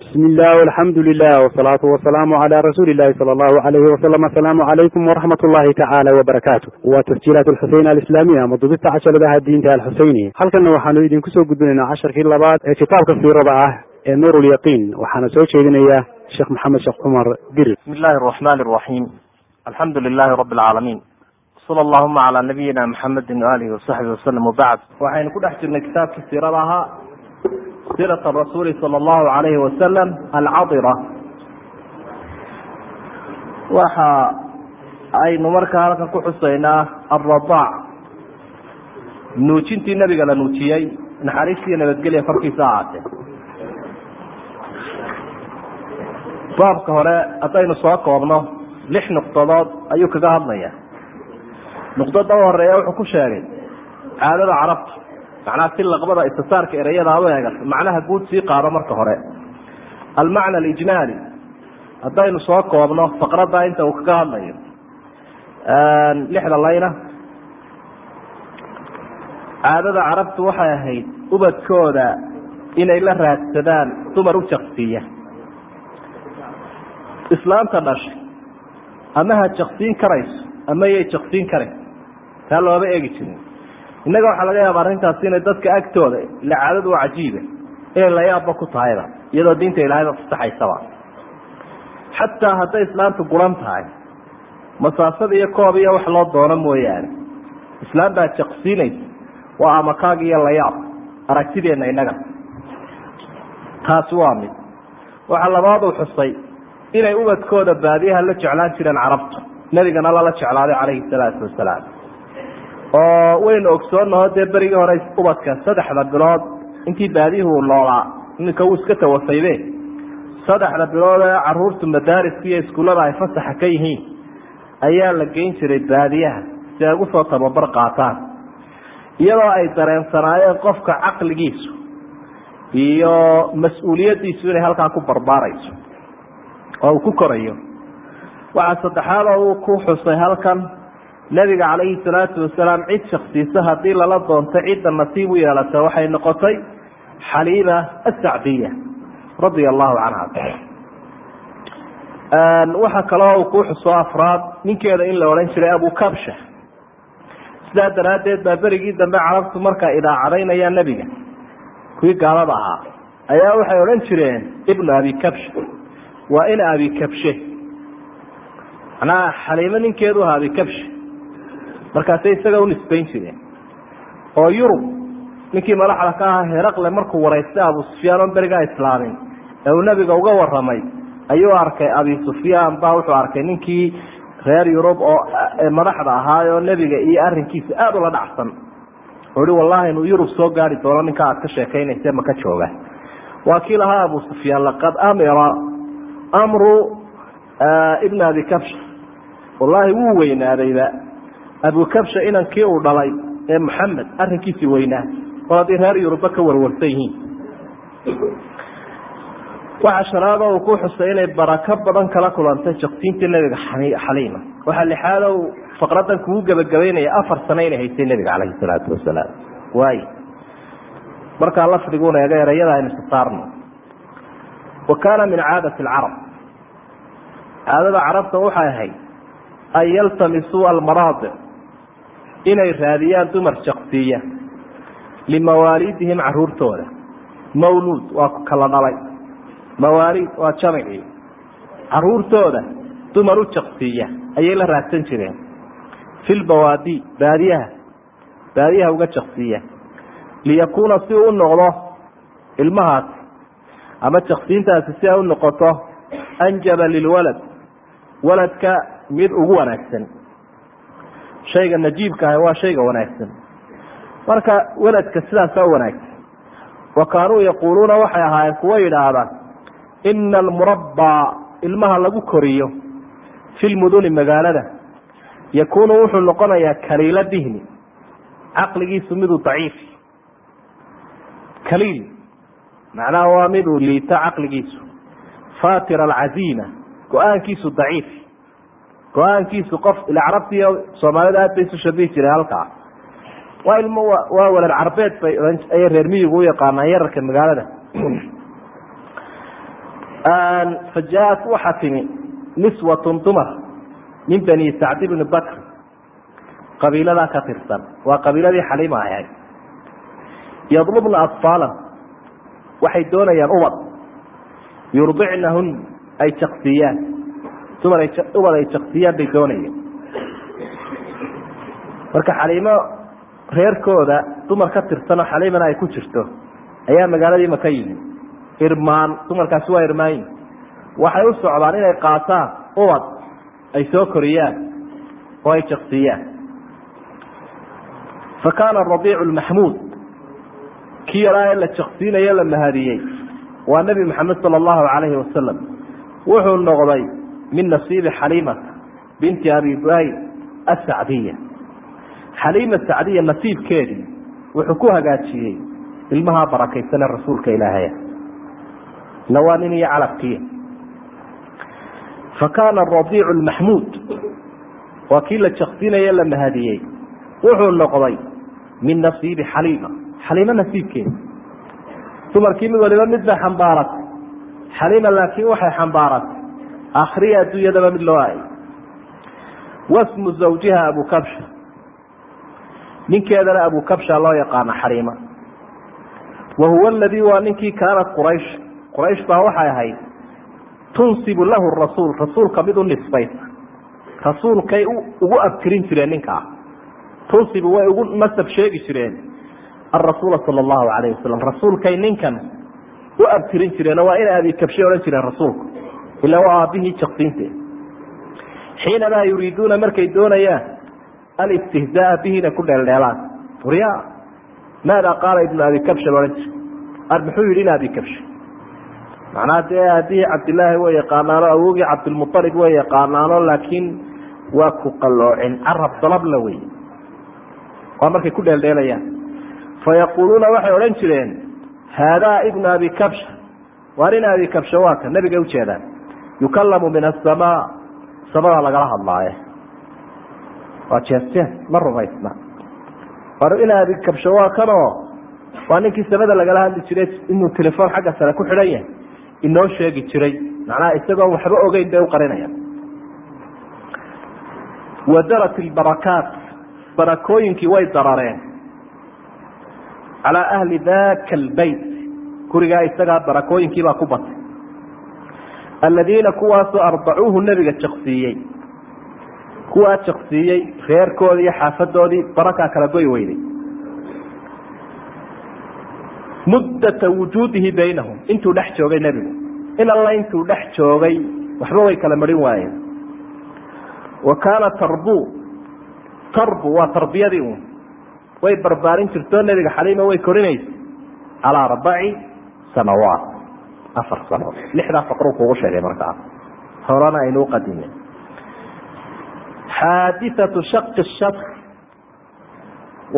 bismi illah alxamdu lilah wsalaatu wasalaamu cala rasuuli illahi sala allahu alayhi wasalam asalaamu calaykum waraxmat ullahi tacaala wabarakaatu waa tasjiilaat alxuseyn alislaamiya ama dubista casharadaha diinta alxuseyni halkanna waxaanu idinku soo gudbinaynaa casharkii labaad ee kitaabka siirada ah ee nuur lyaqiin waxaana soo jeedinaya sheekh maxamed sheekh cumar dirir bismi illahi araxmani araxiim alxamdu lilahi rabi alcaalamiin sala allahuma calaa nabiyina maxamedin waalihi wasaxbi wasalam wabacd waxaynu ku dhex jirnay kitaabkii siirada ahaa sirat rasuuli sala allahu alayhi wasalam alcadira waxa aynu markaa halkan ku xusaynaa alradaac nuujintii nabiga la nuujiyey naxariistiiyo nabadgelya korkiisa ahaatee baabka hore haddaynu soo koobno lix nuqdadood ayuu kaga hadlaya nuqdada u horreeya wuxuu ku sheegay caadada carabta macnaha si laqbada istisaarka ereyada eegato macnaha guud sii qaado marka hore. Almacna alijmaali haddaynu soo koobno faqradda inta uu kaga hadlayo. Lixda layna. Caadada carabtu waxay ahayd ubadkooda inay la raadsadaan dumar u jaqsiiya islaamta dhashay ama ha jaqsiin karayso ama yay jaqsiin karayn taa looma eegi jirin innaga waxaa laga yaaba arrintaasi inay dadka agtooda ila caadadu cajiiba inay layaabba ku tahayba iyadoo diinta ilaahayba fasaxaysaba xataa hadday islaamtu guran tahay masaasada iyo koob iyo wax loo doono mooyaane islaam baa jaqsiinaysa waa amakaag iyo layaab aragtideenna innaga. Taasi waa mid. Waxaa labaadu xusay inay ubadkooda baadiyaha la jeclaan jireen carabtu nebigana lala jeclaaday calayhi salaatu wasalaam oo waynu ogsoonaho dee berigii hore ubadka saddexda bilood. Intii baadiyuhu noolaa iminka wuu iska tawafaybe saddexda bilood ee caruurtu madaariska iyo iskuullada ay fasaxa ka yihiin ayaa la geyn jiray baadiyaha si ay ugu tababar qaataan. Iyadoo ay dareensanaayeen qofka caqligiisu iyo mas'uuliyaddiisu inay halkaa ku barbaarayso oo uu ku korayo. Waxaa saddexaad oo uu ku xusay halkan nebiga calayhi salaatu wasalaam cid shaksiisa haddii lala doonto cidda nasiib u yeelata waxay noqotay xaliima asacdiya radia allahu canha waxaa kaloo uu ku xuso afraad ninkeeda in la odhan jiray abu kabsha. Sidaa daraaddeed baa berigii dambe carabtu markaa idaacadaynaya nebiga kuwii gaalada ahaa ayaa waxay odhan jireen ibnu abi kabsha waa ina abi kabshe. Macnaha xaliimo ninkeedu aha abi kabshe markaasay isaga u nisbayn jireen. Oo yurub ninkii madaxda ka ahaa heraqle markuu waraystay abu sufyaan oon berigaa islaamin ee uu nebiga uga warramay ayuu arkay abi sufyaan baa wuxuu arkay ninkii reer yurub oo madaxda ahaayoo nebiga iyo arrinkiisa aada ula dhacsan. Ihi wallahi inuu yurub soo gaari doono ninka aad ka sheekaynayse maka jooga. Waa kii lahaa abu sufyaan laqad amira amru ibn abi kabsha wallaahi wuu weynaadayba abu kabsha inankii uu dhalay ee maxamed arrinkiisii weynaa oo haddii reer yuruba ka warwarsan yihiin. Waxaa shanaado uu ku xusay inay barako badan kala kulantay jaqsiintii nebiga xaliima. Waxaa lixaado uu faqradan kugu gebagabaynaya afar sano inay haysay nebiga calayhi salaatu wasalaam waay markaa lafdiguna eega erayada aynu sasaarno wa kaana min caadati alcarab. Caadada carabta waxay ahayd an yaltamisuu almaraadic inay raadiyaan dumar jaqsiiya limawaaliidihim caruurtooda. Mawluud waa kala dhalay. Mawaaliid waa jamicii caruurtooda dumar u jaqsiiya ayay la raadsan jireen. Fi lbawaadi baadiyaha. Baadiyaha uga jaqsiiya liyakuuna si uu noqdo ilmahaasi ama jaqsiintaasi si ay u noqoto anjaba lilwalad. Waladka mid ugu wanaagsan shayga najiibka ah waa shayga wanaagsan. Marka waladka sidaasa u wanaagsan. Wa kaanuu yaquuluuna waxay ahaayeen kuwo yidhaahda ina almurabbaa ilmaha lagu koriyo fi lmuduni magaalada yakuunu wuxuu noqonayaa kaliila dihni caqligiisu miduu daciif kaliil macnaha waa miduu liito caqligiisu fatir alcaziima go'aankiisu daciif go'aankiisu qof ila carabtiiyo soomaalida aad bay isu shabihi jireen halkaa. Waa ilmo waa walad carbeed bay ayay reer miyigu u yaqaanaan yararka magaalada. Fa waxaa timi niswatun dumar min bani sacdi bni bakr. Qabiiladaa ka tirsan waa qabiiladii xaliima ahayd yadlubna atfaalan waxay doonayaan ubad. Yurdicnahun ay jaksiyaan dumar ubad ay jaksiyaan bay doonayeen. Marka xaliimo reerkooda dumar ka tirsanoo xaliimana ay ku jirto ayaa magaaladii maka yimi irmaan dumarkaasi waa irmaanyi waxay u socdaan inay qaataan ubad ay soo koriyaan oo ay jaksiyaan fa kaana radiicu lmaxmuud kii yaraa ee la jaksiinayo la mahadiyey waa nebi maxamed sala allahu calayhi wasalam wuxuu noqday min nasiibi xaliimata binti abi duayl asacdiya xaliima sacdiya nasiibkeedii wuxuu ku hagaajiyey ilmahaa barakaysane rasuulka ilaahaya ila waa nin iyo calabkiya fa kaana radiicu lmaxmuud waa kii la jaksiinaye la mahadiyey. Wuxuu noqday min nasiibi xaliima xaliimo nasiibkeeda dumarkii mid waliba mid bay xambaaratay. Xaliima laakiin waxay xambaaratay akhriya adduunyadaba mid loo aayay wasmu zawjiha abu kabsha ninkeedana abu kabsha loo yaqaano xaliima wa huwa aladii waa ninkii kaanat quraysh quraysh baa waxay ahayd tunsibu lahu rasuul rasuulka mid u nisbaysa rasuulkay ugu abtirin jireen ninkaa tunsibu way ugu nasab sheegi jireen arasuula sala allahu calayh wasalam rasuulkay ninkan u abtirin jireen waa inay abikabshe odhan jireen rasuulku ila waa aabihii jaksiinteed xiinamaa yuriiduuna markay doonayaan alistihzaaa bihina ku dheeldheelaan. Urya maada qaala ibnu abi kabsha odhan jir ar muxuu yidhi in abi kabshe macnaha dee aabihii cabdilaahi way yaqaanaano awogii cabdilmualib way yaqaanaano laakiin waa ku qalloocin carab dalabla wey waa markay ku dheeldheelayaan. Fayaquuluuna waxay odhan jireen haadaa ibnu abi kabsha waar in abi kabsha waa ka? Nabiga ujeedaan yukallamu min asamaa samada lagala hadlaaye. Waa jees-jees ma rumaysna. War in abi kabsha waa kanoo waa ninkii samada lagala hadli jiray inuu telefoon xagga sare ku xidhan yahay. Inoo sheegi jiray. Macnaha isagoon waxba ogeyn bay u qarinayaan. Wadarat ilbarakaat barakooyinkii way darareen. Calaa ahli daka albeyt gurigaa isagaa barakooyinkiibaa ku batay aladiina kuwaasoo ardacuuhu nebiga jaksiiyey kuwaa jaksiiyey reerkoodii iyo xaafadoodii barakaa kala goy weyday. Muddata wujuudihi baynahum intuu dhex joogay nebigu. In alla intuu dhex joogay waxba way kala marin waayeen. Wa kaana tarbu tarbu waa tarbiyadii un way barbaarin jirtoo nebiga xaliima way korinaysa calaa arbaci sanawaat afar sanood lixdaa faqru kugu sheegay markaa. Horena aynu uqadimay xaadiatu shaqi shak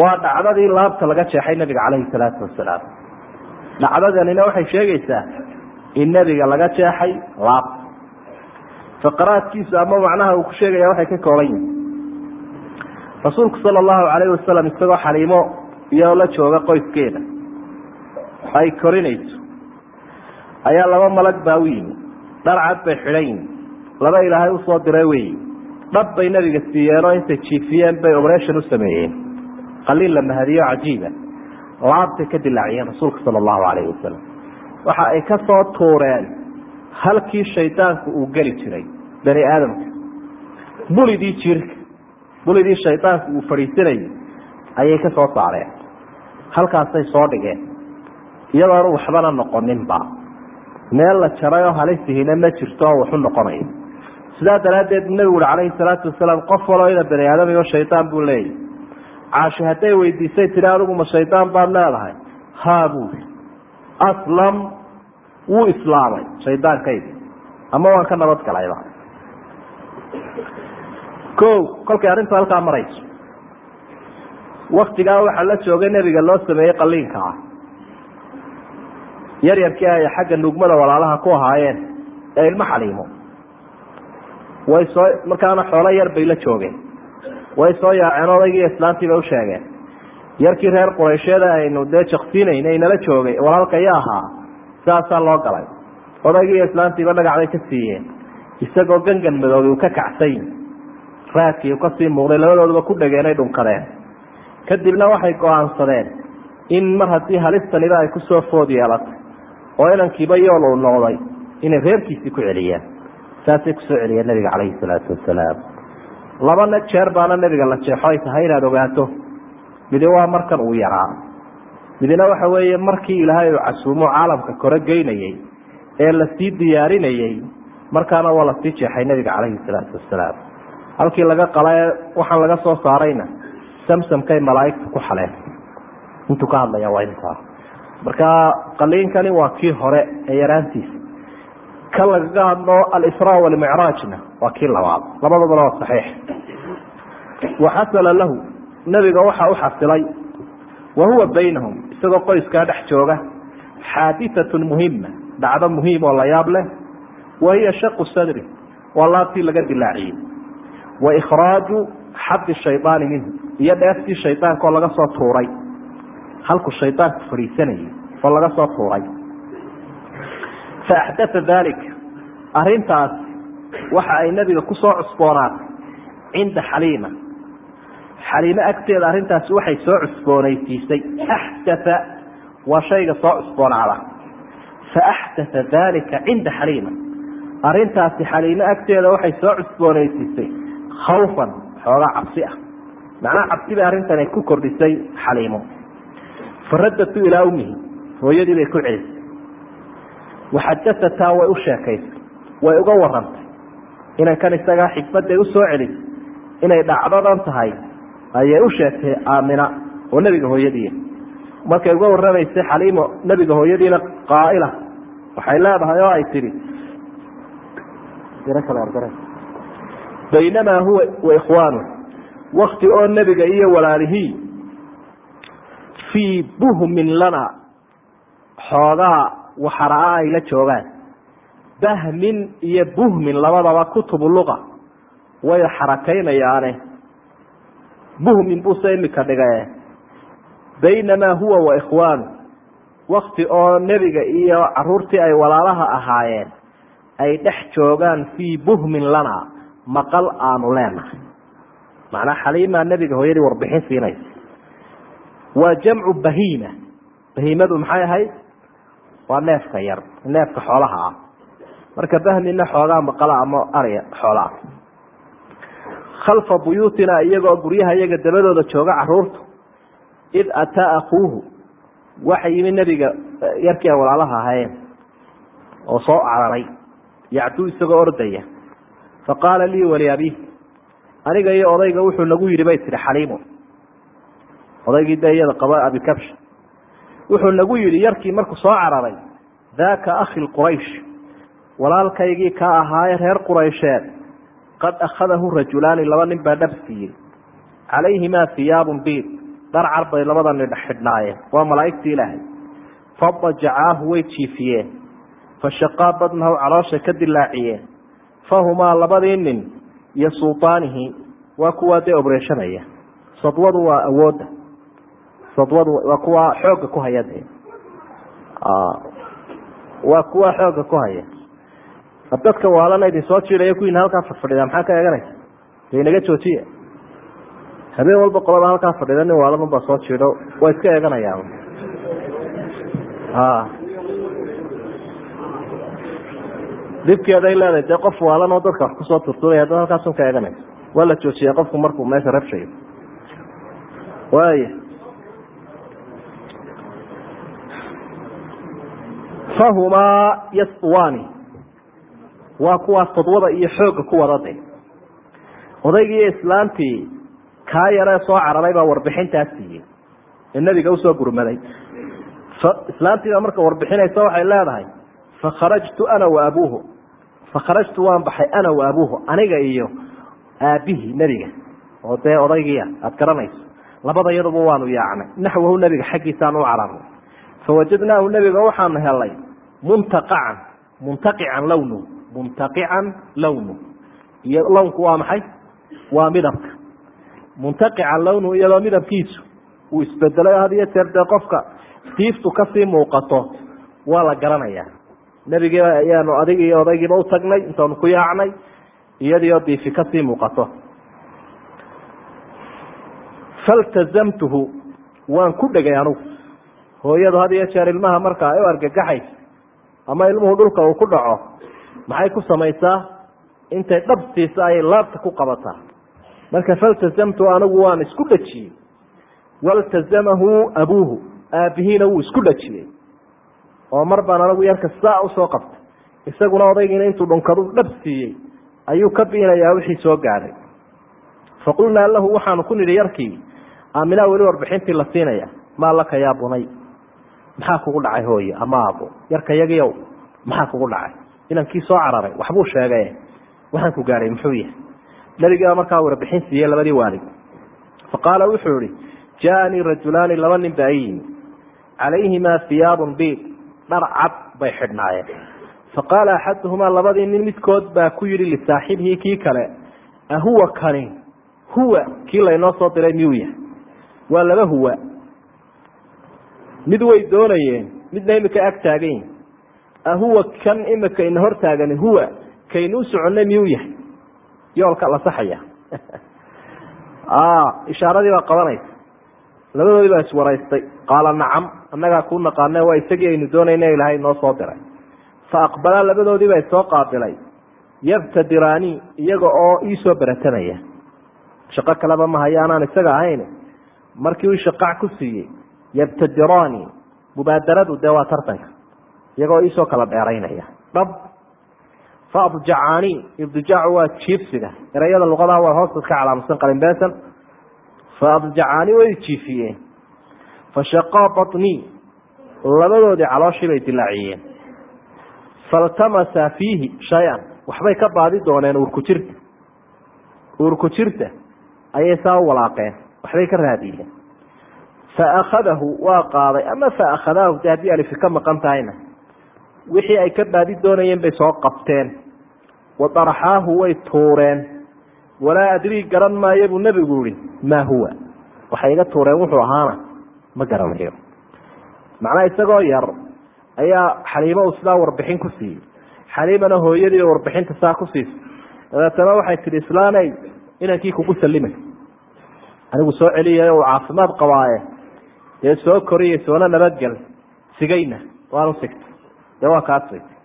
waa dhacdadii laabta laga jeexay nabiga calayhi salaatu wasalaam dhacdadanina waxay sheegaysaa in nebiga laga jeexay laabta faqaraadkiisu ama macnaha uu ku sheegaya waxay ka kooban yihiin rasuulku sala allahu calayhi wasalam isagoo xaliimo iyoo la jooga qoyskeeda. Ay korinayso ayaa laba malag baa u yimi. Dhar cad bay xidhan yihiin laba ilaahay u soo diray weyi dhab bay nabiga siiyeenoo intay jiifiyeen bay operation u sameeyeen. Qaliil la mahadiyo cajiiba laabtay ka dilaaciyeen rasuulka sala allahu calayhi wasalam waxa ay ka soo tuureen halkii shaydaanku uu geli jiray bani aadamka. Bulidii jirka bulidii shaydaanku uu fadhiisanayay ayay ka soo saareen. Halkaasay soo dhigeen. Iyadoonu waxbana noqoninba meel la jaray oo halisihina ma jirto oo waxu noqonayo sidaa daraaddeed nebigu uri calayhi salaatu wasalaam qof waloo ina bani aadamiyo shaydaan buu leeyahy caashi hadday weydiisay tiri adigu ma shaydaan baad leedahay. Haa buuri aslam wuu islaamay shaydaankaydi ama waan ka nabad galayba ko kolkay arrintu halkaa marayso. Waktigaa waxaa la joogay nebiga loo sameeyey qaliinka ah yaryarkii ay xagga nugmada walaalaha ku ahaayeen ee ilmo xaliimo. Way soo markaana xoolo yar bay la joogeen. Way soo yaaceen odaygii islaantii bay u sheegeen. Yarkii reer quraysheeda aynu dee jaksiinayn inala joogay walaalkaya ahaa saasaa loo galay. Odaygiiyo islaantiiba dhagacday ka siiyeen. Isagoo gangan madoobi uu ka kacsay. Raadkii uu ka sii muuqday labadooduba ku dhegeenay dhunkadeen kadibna waxay go'aansadeen in mar haddii halistaniba ay ku soo food yeelatay oo inankiiba yool uu noqday inay reerkiisii ku celiyaan. Saasay ku soo celiyeen nabiga calayhi salaatu wasalaam laba jeer baana nabiga la jeexo ay tahay inaad ogaato. Midi waa markan uu yaraa. Midina waxa weeye markii ilaahay uu casuumo caalamka kore geynayey ee la sii diyaarinayey markaana waa la sii jeexay nabiga calayhi salaatu wasalaam halkii laga qala ee waxaan laga soo saarayna samsamkay malaaigta ku xaleen. Intuu ka hadlaya waa intaa marka qaliinkani waa kii hore ee yaraantiisa ka lagaga hadlo alisraa walmicraajna waa kii labaad. Labadabana waa saxiix. Waxasala lahu nebiga waxa u xasilay wa huwa baynahum isagoo qoyskaa dhex jooga xaadiatun muhima dhacdo muhiim oo la yaab leh wa hiya shaqu sadri waa laabtii laga dilaaciyey. Wa ikhraaju xaddi shaydaani minhu iyo dheeftii shaydaanka oo laga soo tuuray halku shaydaanku fadhiisanayay oo laga soo tuuray. Fa axdaa dalik arintaas waxa ay nebiga ku soo cusboonaatay cinda xaliima. Xaliime agteeda arrintaasi waxay soo cusboonaysiisay axdaa waa shayga soo cusboonaada. Fa axdaa dalika cinda xaliima. Arintaasi xaliime agteeda waxay soo cusboonaysiisay khawfan xoogaa cabsi ah. Macnaha cabsi bay arrintan ay ku kordhisay xaliimo faradatu ilaa ummihi hooyadii bay ku celisay. Waxadaataa way u sheekaysay way uga warantay inankan isagaa xikmadday u soo celisay inay dhacdadan tahay ayay u sheegtay aamina oo nebiga hooyadii markay uga warramaysay xaliimo nebiga hooyadiina qaaila waxay leedahay oo ay tidhi baynamaa huwa waikhwaanu wakti oo nebiga iyo walaalihii fii buhmin lana. Xoogaa waxara-a ay la joogaan. Bahmin iyo buhmin labadaba kutubu luqa. Way xarakaynayaane. Buhmin buuse imika dhigae baynamaa huwa waikhwaanu wakti oo nebiga iyo caruurtii ay walaalaha ahaayeen ay dhex joogaan fii buhmin lana. Maqal aanu leenahay. Macnaa xaliimaa nebiga hooyadii warbixin siinaysa waa jamcu bahiima. Bahiimadu maxay ahayd? Waa neefka yar neefka xoolaha ah. Marka bahmina xoogaa maqala ama arya xoolaa khalfa buyuutina iyagoo guryaha iyaga dabadooda jooga caruurtu. Id ataa akuuhu waxa yimi nebiga yarkii ay walaalaha ahaayeen oo soo cararay yacduu isagoo ordaya. Faqaala lii waliabiih aniga iyo odayga wuxuu nagu yidhi bay tihi xaliimo odaygii de iyada qaba abikabsh wuxuu nagu yidhi yarkii markuu soo cararay daaka akhi quraysh walaalkaygii ka ahaaye reer quraysheed qad akhadahu rajulaani laba nin baa dhab siiyey. Calayhimaa hiyaabun biid dhar car bay labada nin xidhnaayeen. Waa malaa'igtii ilaahay. Fadajacaahu way jiifiyeen. Fashaqaa badnahu caloosha ka dilaaciyeen. Fahumaa labadii nin iyo sultaanihi waa kuwaa dee obreeshanaya sadwadu waa awoodda sadwadu waa kuwa xoogga ku haya de waa kuwa xoogga ku haya dadka waalana idin soo jiidaya kuwiina halkaa fadfadhida maxaa ka eeganaysa de inaga joojiya habeen walba qolada halkaa fadhida nin waalanun baa soo jiidho waa iska eeganayaan. Dhibkeeday leedahay dee qof waalan oo dadka wax ku soo turturaya dad halkaasun ka eeganaysa waa la joojiya qofku markuu meesha rabshayo. Waaya fahumaa yaswaani. Waa kuwaa sadwada iyo xoogga ku wada de odaygii islaantii kaa yaree soo cararay baa warbixintaa siiyey. Ee nebiga u soo gurmaday. Islaantiibaa marka warbixinaysa waxay leedahay fakharajtu ana wa abuuhu. Fakharajtu waan baxay ana wa abuuhu aniga iyo aabihii nebiga. Oo dee odaygiia aada garanayso. Labada yaduba waanu yaacnay. Naxwahu nebiga xaggiisaan u cararnay fawajadnaahu nebiga waxaanu helay muntaqacan muntaqican lownu muntaqican lownu iyo lownku waa maxay? Waa midabka. Muntaqican lownu iyadoo midabkiisu uu isbedelay had iyo jeer dee qofka tiiftu ka sii muuqato waa la garanayaa nebigii ayaanu adig iyo odaygiiba u tagnay intaanu ku yaacnay iyadiioo diifi ka sii muuqato. Faltazamtuhu waan ku dhegay anugu. Hooyadu had iyo jeer ilmaha marka ay u argagaxayso ama ilmuhu dhulka uu ku dhaco maxay ku samaysaa? Intay dhabtiisa ayay laabta ku qabataa. Marka faltazamtu anigu waan isku dhajiyey waltazamahu abuuhu aabihiina wuu isku dhajiyey oo mar baan anagu yarka saa u soo qabtay. Isaguna odaygiina intuu dhunkadu dhab siiyey ayuu ka biinayaa wixii soo gaadhay faqulnaa lahu waxaanu ku nidhi yarkii aaminaa weli warbixintii la siinaya? Maa laka yaa bunay maxaa kugu dhacay hooye? Ama aabo yarka yagiiow maxaa kugu dhacay? Inankii soo cararay waxbuu sheegay. Waxaan ku gaadhay muxuu yahay? Nabigiibaa markaa warbixin siiyey labadii waalid. Faqaala wuxuu ihi jaaanii rajulaani laba nin baa i yimi calayhimaa hiyaabun biid dhar cad bay xidhnaayeen. Faqaala axaduhumaa labadii nin midkood baa ku yidhi lisaaxibihi kii kale ahuwa kani huwa kii laynoo soo diray miyuu yahay? Waa laba huwa mid way doonayeen midna imika ag taagan yihiin ahuwa kan imika ina hor taagani huwa kaynu u soconnay miyuu yahay? Yoolka la saxaya. Ishaaradii baa qabanaysa. Labadoodii baa iswaraystay. Qaala nacam annagaa kuu naqaane waa isagii aynu doonayna ilaahay noo soo diray. Fa aqbalaa labadoodii baa isoo qaabilay. Yabtadiraani iyaga oo iisoo beratamaya shaqo kaleba ma haya anaan isaga ahayn markii uu shaqac ku siiyey yabtadiraani mubaadaradu dee waa tartanka. Iyagoo iisoo kala dheeraynaya. Dhab. Fa abjacaani ibdijaacu waa jiifsiga. Erayada luqadaha waa hoosta ka calaamadsan qalinbeesan fa abjacaani way jiifiyeen. Fa shaqaa baطnii labadoodii calooshii bay dilaaciyeen. Faltamasa fiihi shay-an. Waxbay ka baadi dooneen uurku jirta. Uurku jirta ayay saa u walaaqeen. Waxbay ka raadiyeen fa akhadahu waa qaaday ama fa akhadaahu de haddii alifi ka maqan tahayna wixii ay ka baadi doonayeen bay soo qabteen wa daraxaahu way tuureen walaa adrii garan maayo buu nebigu yihi maa huwa waxay iga tuureen wuxuu ahaana ma garanayo macnaha isagoo yar ayaa xaliimo uu sidaa warbixin ku siiyey xaliimana hooyadii warbixinta saa ku siisay dabeetana waxay tihi islaaney inankii kugu salimay anigu soo celiyay uu caafimaad qabaaye dee soo koriyay soona nabadgel sigayna waanu sigtay. Dee waa kaa sigtay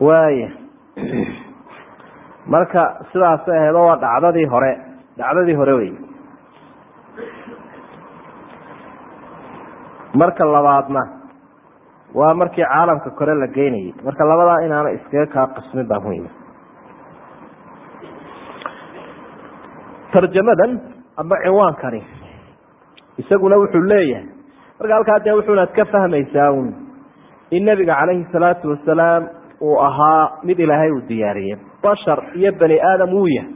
waaya marka sidaas aheedo waa dhacdadii hore dhacdadii hore wey marka labaadna waa markii caalamka kore la geynayay marka labadaa inaana iskaga kaa qismin baa muhima tarjamadan ama ciwaankani isaguna wuxuu leeyahay. Marka halkaa dee wuxuunaad ka fahmaysaa un in nebiga calayhi salaatu wasalaam uu ahaa mid ilaahay uu diyaariyey. Bashar iyo bani aadam wuu yahay.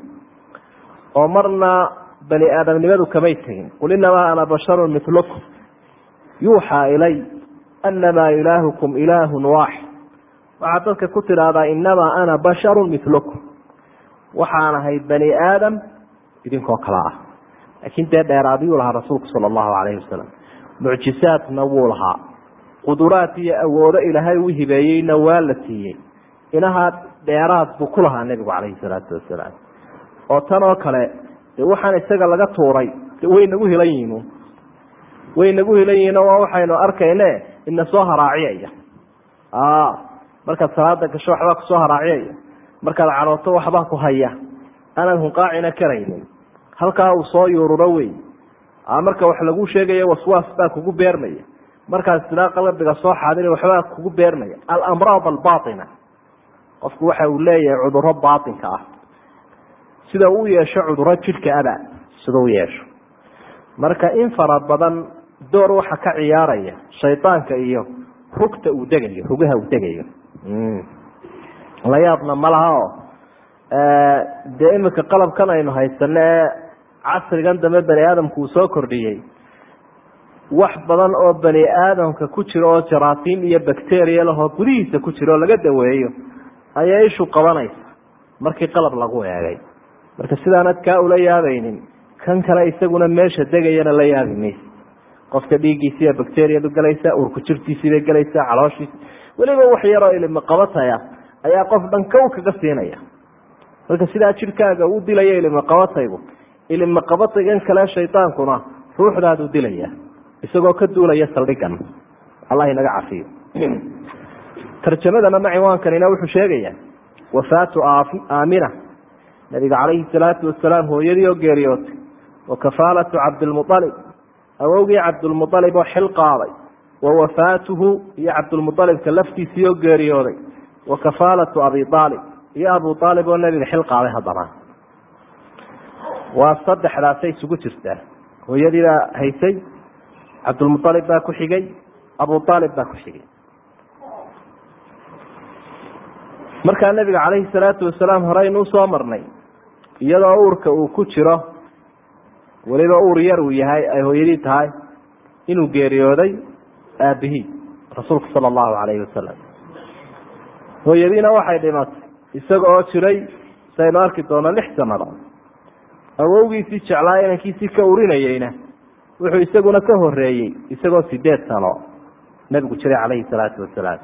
Oo marna bani aadamnimadu kamay tegin qul inamaa ana basharun milukum yuuxaa ilay anamaa ilaahukum ilaahun waaxid. Waxaad dadka ku tidhaahdaa inamaa ana basharun milukum waxaan ahay bani aadam idinkoo kale ah laakiin dee dheeraadiyuu lahaa rasuulku sala allahu calayhi wasalam mucjisaadna wuu lahaa. Quduraad iyo awoodo ilaahay u hibeeyeyna waa la siiyey. Inahaa dheeraad buu ku lahaa nebigu calayhi salaatu wasalaam. Oo tan oo kale de waxaan isaga laga tuuray way nagu helan yihiin way nagu helan yihiino waa waxaynu arkayne ina soo haraaciyaya. Markaad salaada gasho waxbaa ku soo haraaciyaya. Markaad calooto waxbaa ku haya. Aanad hunqaacina karaynin halkaa uu soo yuururo wey marka wax lagu sheegayo waswaas baa kugu beermaya markaas sidaa qalbiga soo xaadin waxbaa kugu beermaya alamraad albaaina qofku waxa uu leeyahay cuduro baainka ah. Sida uu yeesho cuduro jidhka aba sida u yeesho. Marka in fara badan door waxa ka ciyaaraya shaydaanka iyo rugta uu degayo rugaha uu degayo. La yaabna malaha o dee imika qalabkan aynu haysano ee casrigan dambe bani aadamku uu soo kordhiyey. Wax badan oo bani aadamka ku jiro oo jaraatiin iyo bacteria lahoo gudihiisa ku jiro oo laga daweeyo ayaa ishu qabanaysa. Markii qalab lagu eegay. Marka sidaanad kaa ula yaabaynin kan kale isaguna meesha degayana la yaabi mayse qofka dhiiggiisiiba bacteriyadu galaysa urku jirtiisiibay galaysa calooshiisi weliba wax yaroo ilima qabataya ayaa qof dhan kow kaga siinaya. Marka sidaa jirkaaga u dilaya ilima qabataygu ilima qabataygan kale shaydaankuna ruuxdaadu dilaya isagoo ka duulaya saldhigan. Allah inaga cafiyo. Tarjamadana ma ciwaankanina wuxuu sheegaya wafaatu aamina. Nabiga calayhi salaatu wasalaam hooyadii oo geeriyootay wa kafaalatu cabdilmualib awowgii cabdulmualib oo xil qaaday wa wafaatuhu iyo cabdulmualibka laftiisii oo geeriyooday. Wa kafaalatu abi aalib iyo abu aalib oo nabiga xil qaaday haddana waa saddexdaasay isugu jirtaa. Hooyadii baa haysay cabdulmualib baa ku xigay abu aalib baa ku xigay. Markaa nabiga calayhi salaatu wasalaam horeynuu soo marnay. Iyadoo uurka uu ku jiro weliba uur yar uu yahay ay hooyadii tahay inuu geeriyooday aabihii rasuulku sala allahu calayhi wasalam hooyadiina waxay dhimatay isaga oo jiray saynu arki doono lix sannadood awowgiisii jeclaa inankiisii ka urinayeyna wuxuu isaguna ka horeeyey isagoo sideed sano nabigu jiray calayhi salaatu wasalaam.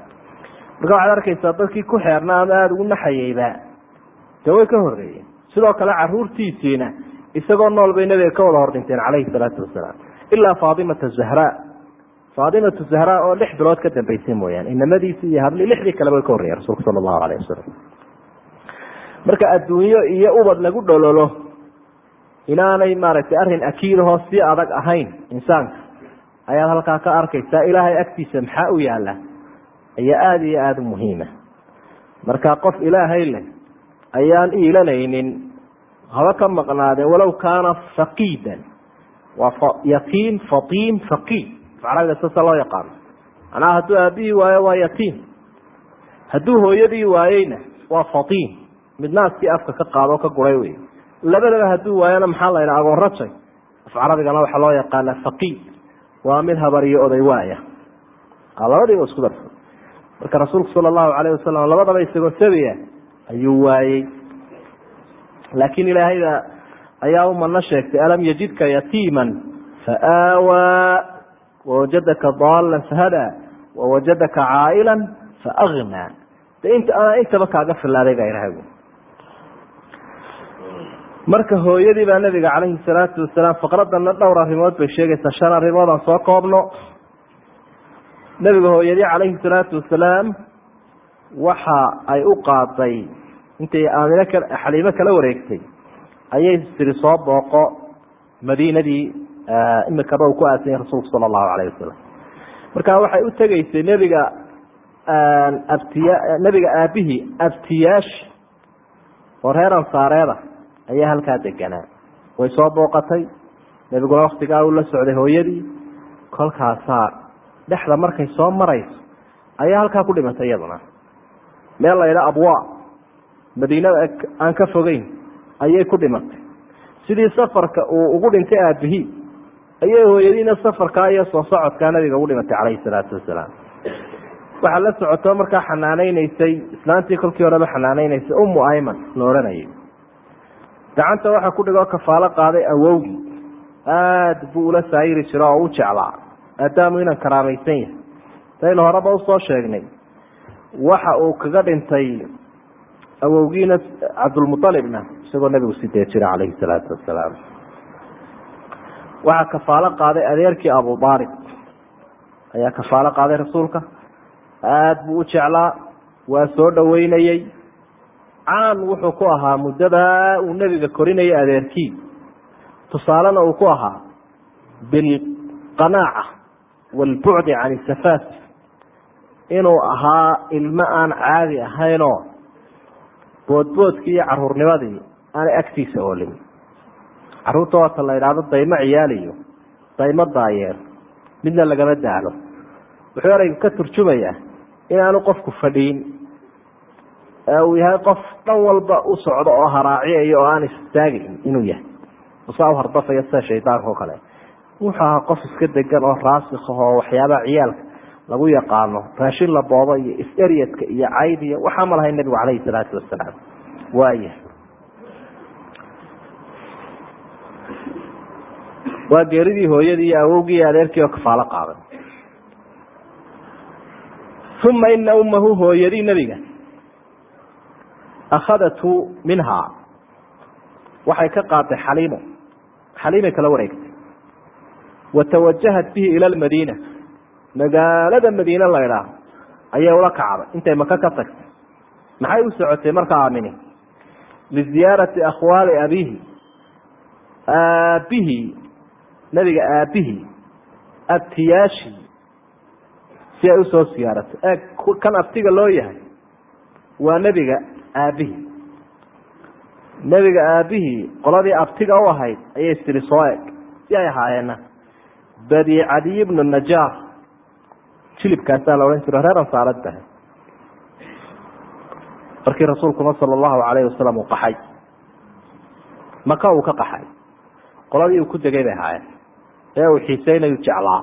Marka waxaad arkaysaa dadkii ku xeerna ama aada ugu naxayeyba dee way ka horeeyeen sidoo kale caruurtiisiina isagoo nool bay nabiga ka wada hor dhinteen calayhi salaatu wasalaam. Ilaa faatimata zahraa faatimatu zahraa oo lix bilood ka dambeysay mooyaane inamadiisii iyo habli lixdii kaleba way ka horreeyeen rasuulka sala allahu alayh wasalam marka adduunyo iyo ubad lagu dhololo inaanay maaragtay arrin akiidahoo si adag ahayn insaanka. Ayaad halkaa ka arkaysaa ilaahay agtiisa maxaa u yaalla ayaa aada iyo aada u muhiima. Marka qof ilaahay leh ayaan iilanaynin haba ka maqnaadeen walow kaana faqiidan. Waa yatiim fatiim faqiid macnaheeda sasa loo yaqaano. Macnaha hadduu aabihii waayo waa yatiim hadduu hooyadii waayeyna waa fatiim mid naaskii afka ka qaado ka guray wey labadaba hadduu waayona maxaa la ydhaha agoon rajay. Af carabigana waxaa loo yaqaana faqiid waa mid habariyo oday waaya. Labadiiba isku darsa marka rasuulku sala allahu calayh wasalam labadaba isagoo sabiya ayuu waayey laakiin ilaahayda ayaa u sheegtay alam yajidka yatiiman faawaa wawajadaka daalan fahadaa wawajadaka caa'ilan faagnaa de intaba kaaga filaaday baa ilahay marka hooyadii baa nabiga calayhi salaatu wasalaam faqradana dhowr arrimood bay sheegaysaa shan arrimood aan soo koobno. Nabiga hooyadii calayhi salaatu wasalaam waxa ay u qaaday intay aamine ka xaliimo kala wareegtay ayay tiri soo booqo madiinadii imikaba uu ku aasanyay rasuulku sala allahu calayh wasalam marka waxay u tegeysay nebiga abtiya nebiga aabihii abtiyaashi oo reer ansaareeda ayaa halkaa deganaa. Way soo booqatay. Nebiguna waktigaa uu la socday hooyadii. Kolkaasaa dhexda markay soo marayso ayaa halkaa ku dhimatay iyaduna. Meel la ydha abwa madiinada aan ka fogeyn ayay ku dhimatay. Sidii safarka uu ugu dhintay aabihii ayay hooyadiina safarkaa iyo soo socodkaa nabiga ugu dhimatay calayhi salaatu wasalaam. Waxaa la socoto markaa xanaaneyneysay islaantii kolkii horeba xanaaneyneysay umu ayman la odhanayay gacanta waxaa ku dhigoo kafaalo qaaday awowgii aada buu ula saayiri jiro oo u jeclaa maadaamu inaan karaamaysan yahay. Saynu horeba u soo sheegnay. Waxa uu kaga dhintay awowgiina cabdulmualibna isagoo nabigu sideed jira calayhi salaatu wasalaam waxaa kafaalo qaaday adeerkii abu aalib ayaa kafaalo qaaday rasuulka. Aada buu u jeclaa waa soo dhaweynayey caan wuxuu ku ahaa muddadaa uu nebiga korinayay adeerkii. Tusaalena uu ku ahaa bilqanaaca waalbucdi can isafaaf inuu ahaa ilmo aan caadi ahaynoo boodboodkii iyo caruurnimadii aanay agtiisa oolin. Caruurta waata la idhaahdo daymo ciyaaliyo daymo daayeer midna lagama daalo. Wuxuu ereygu ka turjumayaa inaanu qofku fadhiin. ee uu yahay qof dhan walba u socdo oo haraaciyayo oo aan istaagin inuu yahay. Usaa u hardafaya sida shaydaanka oo kale. Wuxuu ahaa qof iska degan oo raasikh oo waxyaabaha ciyaalka lagu yaqaano raashin la boobo iyo is-eryadka iyo cayd iyo waxaa ma nebigu calayhi salaatu wasalaam waaya waa geeridii hooyadii iyo awowgii adeerkii oo kafaalo qaaday uma ina ummahu hooyadii nebiga akhadathu minhaa waxay ka qaaday xaliimo xaliimay kala wareegtay watawajahat bihi ila lmadiina magaalada madiine la ydhaah ayay ula kacday intay maka ka tagtay maxay u socotay marka aamini liziyaarati akhwaali abiihi aabbihi nebiga aabbihi abtiyaashi si ay u soo siyaaratay eeg kan abtiga loo yahay waa nebiga aabbihii. Nebiga aabbihii qoladii abtiga u ahayd ayay istiri soo eg si ay ahaayeenna. Badi cadiy bnu najaar jilibkaasaa la odhan jiro reer ansaarad bahay markii rasuulkuna sala allahu calayhi wasalam uu qaxay maka uu ka qaxay qoladii uu ku degay bay ahaayeen. Ee uu xiiseynayu jeclaa.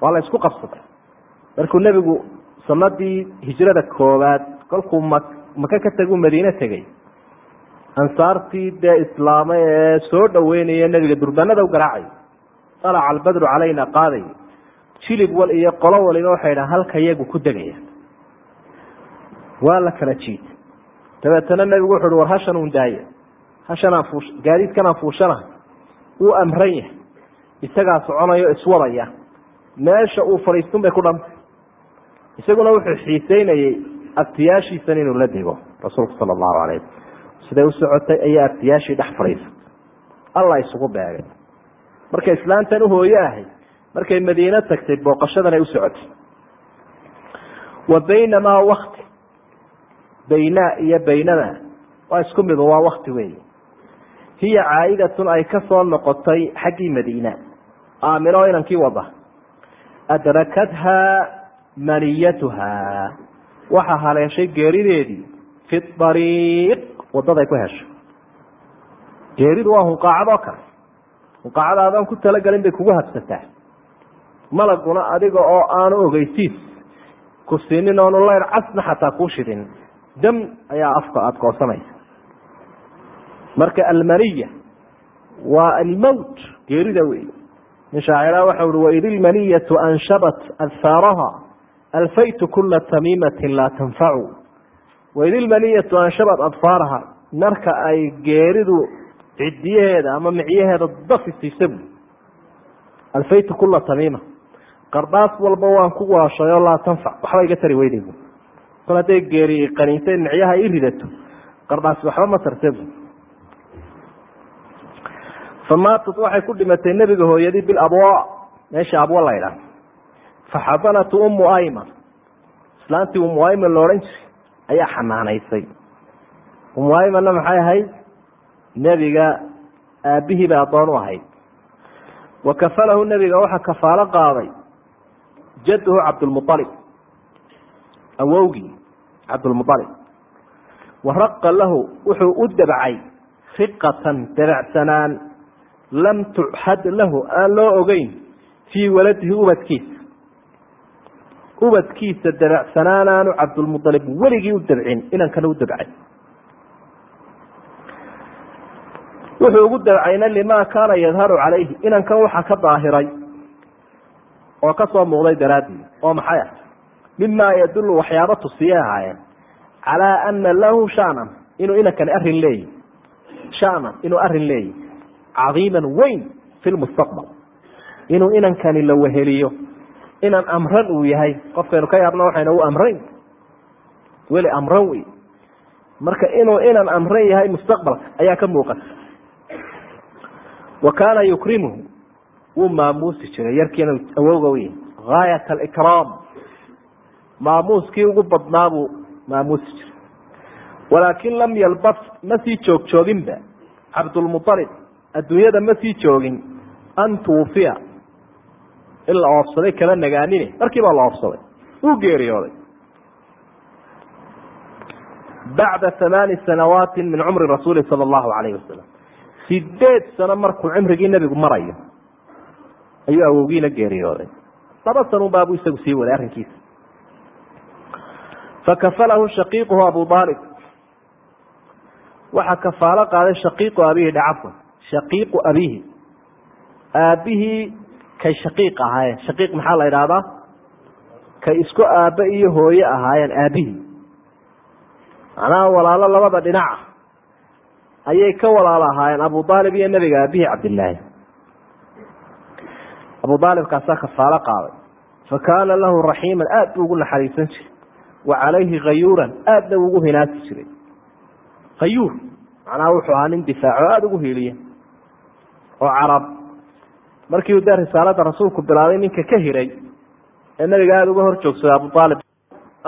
Waa la isku qabsaday. Markuu nebigu sanadii hijrada koowaad kolkuu ma maka ka tegu madiine tegey. Ansaartii dee islaamay ee soo dhaweynaya nebiga durbanada u garaacay. Alaca albadru calayna qaaday. Jilib wal iyo qolo waliba waxay dhaha halka iyagu ku degaya waa la kala jiitay dabeetana nebigu wuxu uhi war hashan un daaya hashanaan fuush gaadiidkanaan fuushanahay wuu amran yahay. Isagaa soconayo iswadaya. Meesha uu fadhiistun bay ku dhantay isaguna wuxuu xiiseynayey abtiyaashiisan inuu la dego rasuulku sala allahu calayh siday u socotay ayaa abtiyaashii dhex fadhiisay alla isugu beegay. Markay islaantan uhooye ahay markay madiine tagtay booqashadan ay u socotay. Wa baynamaa wakti baynaa iyo baynada waa isku midu waa wakti weey hiya caa'idatun ay ka soo noqotay xaggii madiina. Aamino inankii wada. Adrakathaa maniyatuhaa waxaa haleeshay geerideedii fi ariiq wadaday ku heshay geeridu waa hunqaacadoo kale. Hunqaacada adaan ku talagelin bay kugu habsataa. Malaguna adiga oo aanu ogeysiis ku siinin oonu layr casna xataa kuu shidin dam ayaa afka aada goosanaysa marka almaniya waa almowt geerida wey min shaacira waxa uhi waid ilmaniyatu anshabat adfaaraha alfaytu kula tamiimatin laa tanfacu waid ilmaniyatu anshabat adfaaraha marka ay geeridu cidiyaheeda ama micyaheeda dafi siisa bu alfaytu kula tamiima. Qardhaas walba waan ku waashay oo laa tanfac waxba iga tari weyday bu kol hadday geeri qaniintay micyaha i ridato qardhaas waxba ma tarte bu famaatat waxay ku dhimatay nebiga hooyadii bilabwa meesha abwa la ydhaah faxadanatu ummu ayman islaantii ummu ayman la odhan jiray ayaa xanaanaysay ummu aymanna maxay ahayd nebiga aabbihii bay addoon u ahayd wa kafalahu nebiga waxaa kafaalo qaaday jadduhu cabdulmualib awowgii cabdulmualib wa raqa lahu wuxuu u dabcay riqatan dabacsanaan lam tuchad lahu aan loo ogeyn fii waladihi ubadkiisa ubadkiisa dabacsanaanaanu cabdulmualib weligii u dabcin inankana u dabcay wuxuu ugu dabcayna limaa kaana yadharu calayhi inankan waxa ka daahiray oo ka soo muuqday daraadii oo maxay ah? Mima yadulu waxyaaba tusiyay ahaayeen calaa ana lahu shanan inuu inankani arrin leeyi shanan inuu arrin leeyi cadiiman weyn fi lmustaqbal inuu inankani la weheliyo inan amran uu yahay. Qofkaynu ka yaabna waxayna u amrayn. Weli amran wey marka inuu inan amran yahay mustaqbalka ayaa ka muuqata wa kaana yukrimuhu wuu maamuusi jiray. Yarkiina awowga wey gaayat alikraam. Maamuuskii ugu badnaa buu maamuusi jiray. Walaakin lam yalbas ma sii joog adduunyada ma joogin. An tuufiya in la oofsaday kala nagaanine. Markii baa la oofsaday. Wuu geeriyooday. Bacda hamaani sanawaati min cumri rasuuli sala allahu calayhi wasalam sideed sano markuu cimrigii nebigu marayo ayuu awowgiina geeriyooday. Laba sanun baabuu isagu sii waday arrinkiisa. Fakafalahu shaqiiquhu abu aalib waxaa kafaalo qaaday shaqiiqu abihi dhacafan shaqiiqu abihi aabbihii kay shaqiiq ahaayeen. Shaqiiq maxaa la idhaahdaa kay isku aabbe iyo hooye ahaayeen aabbihii macnaha walaalo labada dhinaca ayay ka walaalo ahaayeen. Abu aalib iyo nebiga aabihii cabdillaahi. Abu aalibkaasaa kafaalo qaaday. Fa kaana lahu raxiiman aad buu ugu naxariisan jiray wa calayhi khayuuran aadna ugu hinaasi jiray. Khayuur macnaha wuxuu ahaa nin difaaco aada ugu hiiliya oo carab markii uu dee risaalada rasuulku bilaabay ninka ka hiray ee nabiga aada uga hor joogsaday abu aalib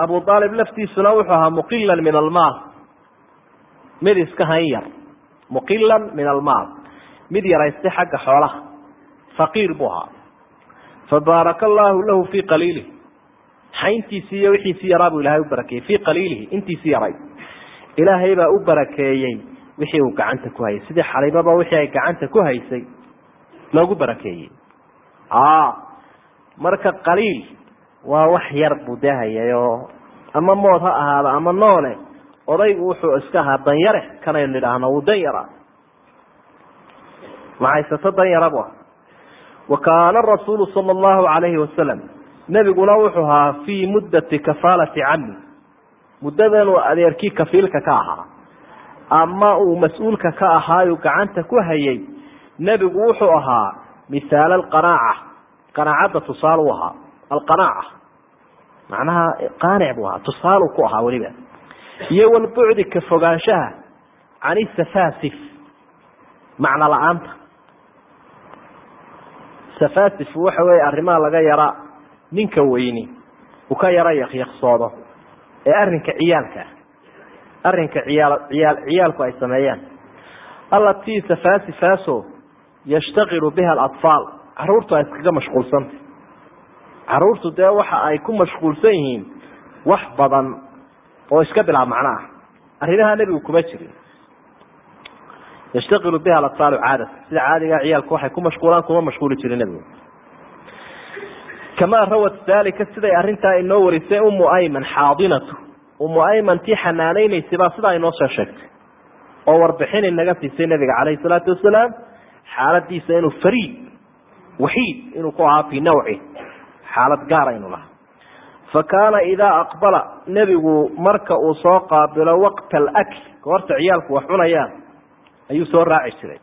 abu aalib laftiisuna wuxuu ahaa muqilan min almaal. Mid iska han yar. Muqilan min almaal. Mid yaraystay xagga xoolaha. Faqiir buu ahaa. Fabaaraka allaahu lahu fii qaliilih xayntiisii iyo wixiisii yaraa buu ilahay u barakeeyey. Fii qaliilihi intiisii yaray. Ilaahay baa u barakeeyey wixii uu gacanta ku hayay. Sidii xaliibaba wixii ay gacanta ku haysay loogu barakeeyey. Marka qaliil waa wax yar buu dee hayay oo ama mood ha ahaado ama noole odaygu wuxuu iska ahaa danyare kanaynu nidhaahno wuu dan yara mahaysato dan yara bu ah wa kaana rasuulu sala allahu calayhi wasalam nebiguna wuxuu ahaa fii muddati kafaalati cami muddadanuu adeerkii kafiilka ka ahaa. Ama uu mas'uulka ka ahaayu gacanta ku hayay nebigu wuxuu ahaa mihaal alqanaaca. Qanaacadda tusaal u ahaa. Alqanaaca. Macnaha qaanic buu ahaa. Tusaalu ku ahaa weliba. Iyo walbucdi ka fogaanshaha can isafaasif macno la'aanta. Safaasif waxa weeye arrimaha laga yara ninka weyni uu ka yaro yakyaqsoodo ee arrinka ciyaalka. Arrinka ciyaal ciyaal ciyaalku ay sameeyaan. Allatii safaasifaaso yashtaqilu biha alatfaal caruurtu ay iskaga mashquulsantay caruurtu dee waxa ay ku mashquulsan yihiin wax badan oo iska bilaab macno ah arrimaha nebigu kuma jirin. Yashtaqilu biha alatfaalu caadata sida caadigaa ciyaalku waxay ku mashquulaan kuma mashquuli jirin nebigu. Kamaa rawat dalika siday arrintaa inoo warisay umu ayman xaadinatu. Umu ayman tii xanaanaynaysay baa sidaa inoo soo sheegtay. Oo warbixin inaga siisay nabiga calayhi salaatu wasalaam xaaladiisa inuu fariid waxiid inuu ku ahaa fii nawci xaalad gaara inuu lahaa. Fa kaana idaa aqbala nebigu marka uu soo qaabilo waqta alakl goorta ciyaalku wax cunayaan ayuu soo raaci jiray.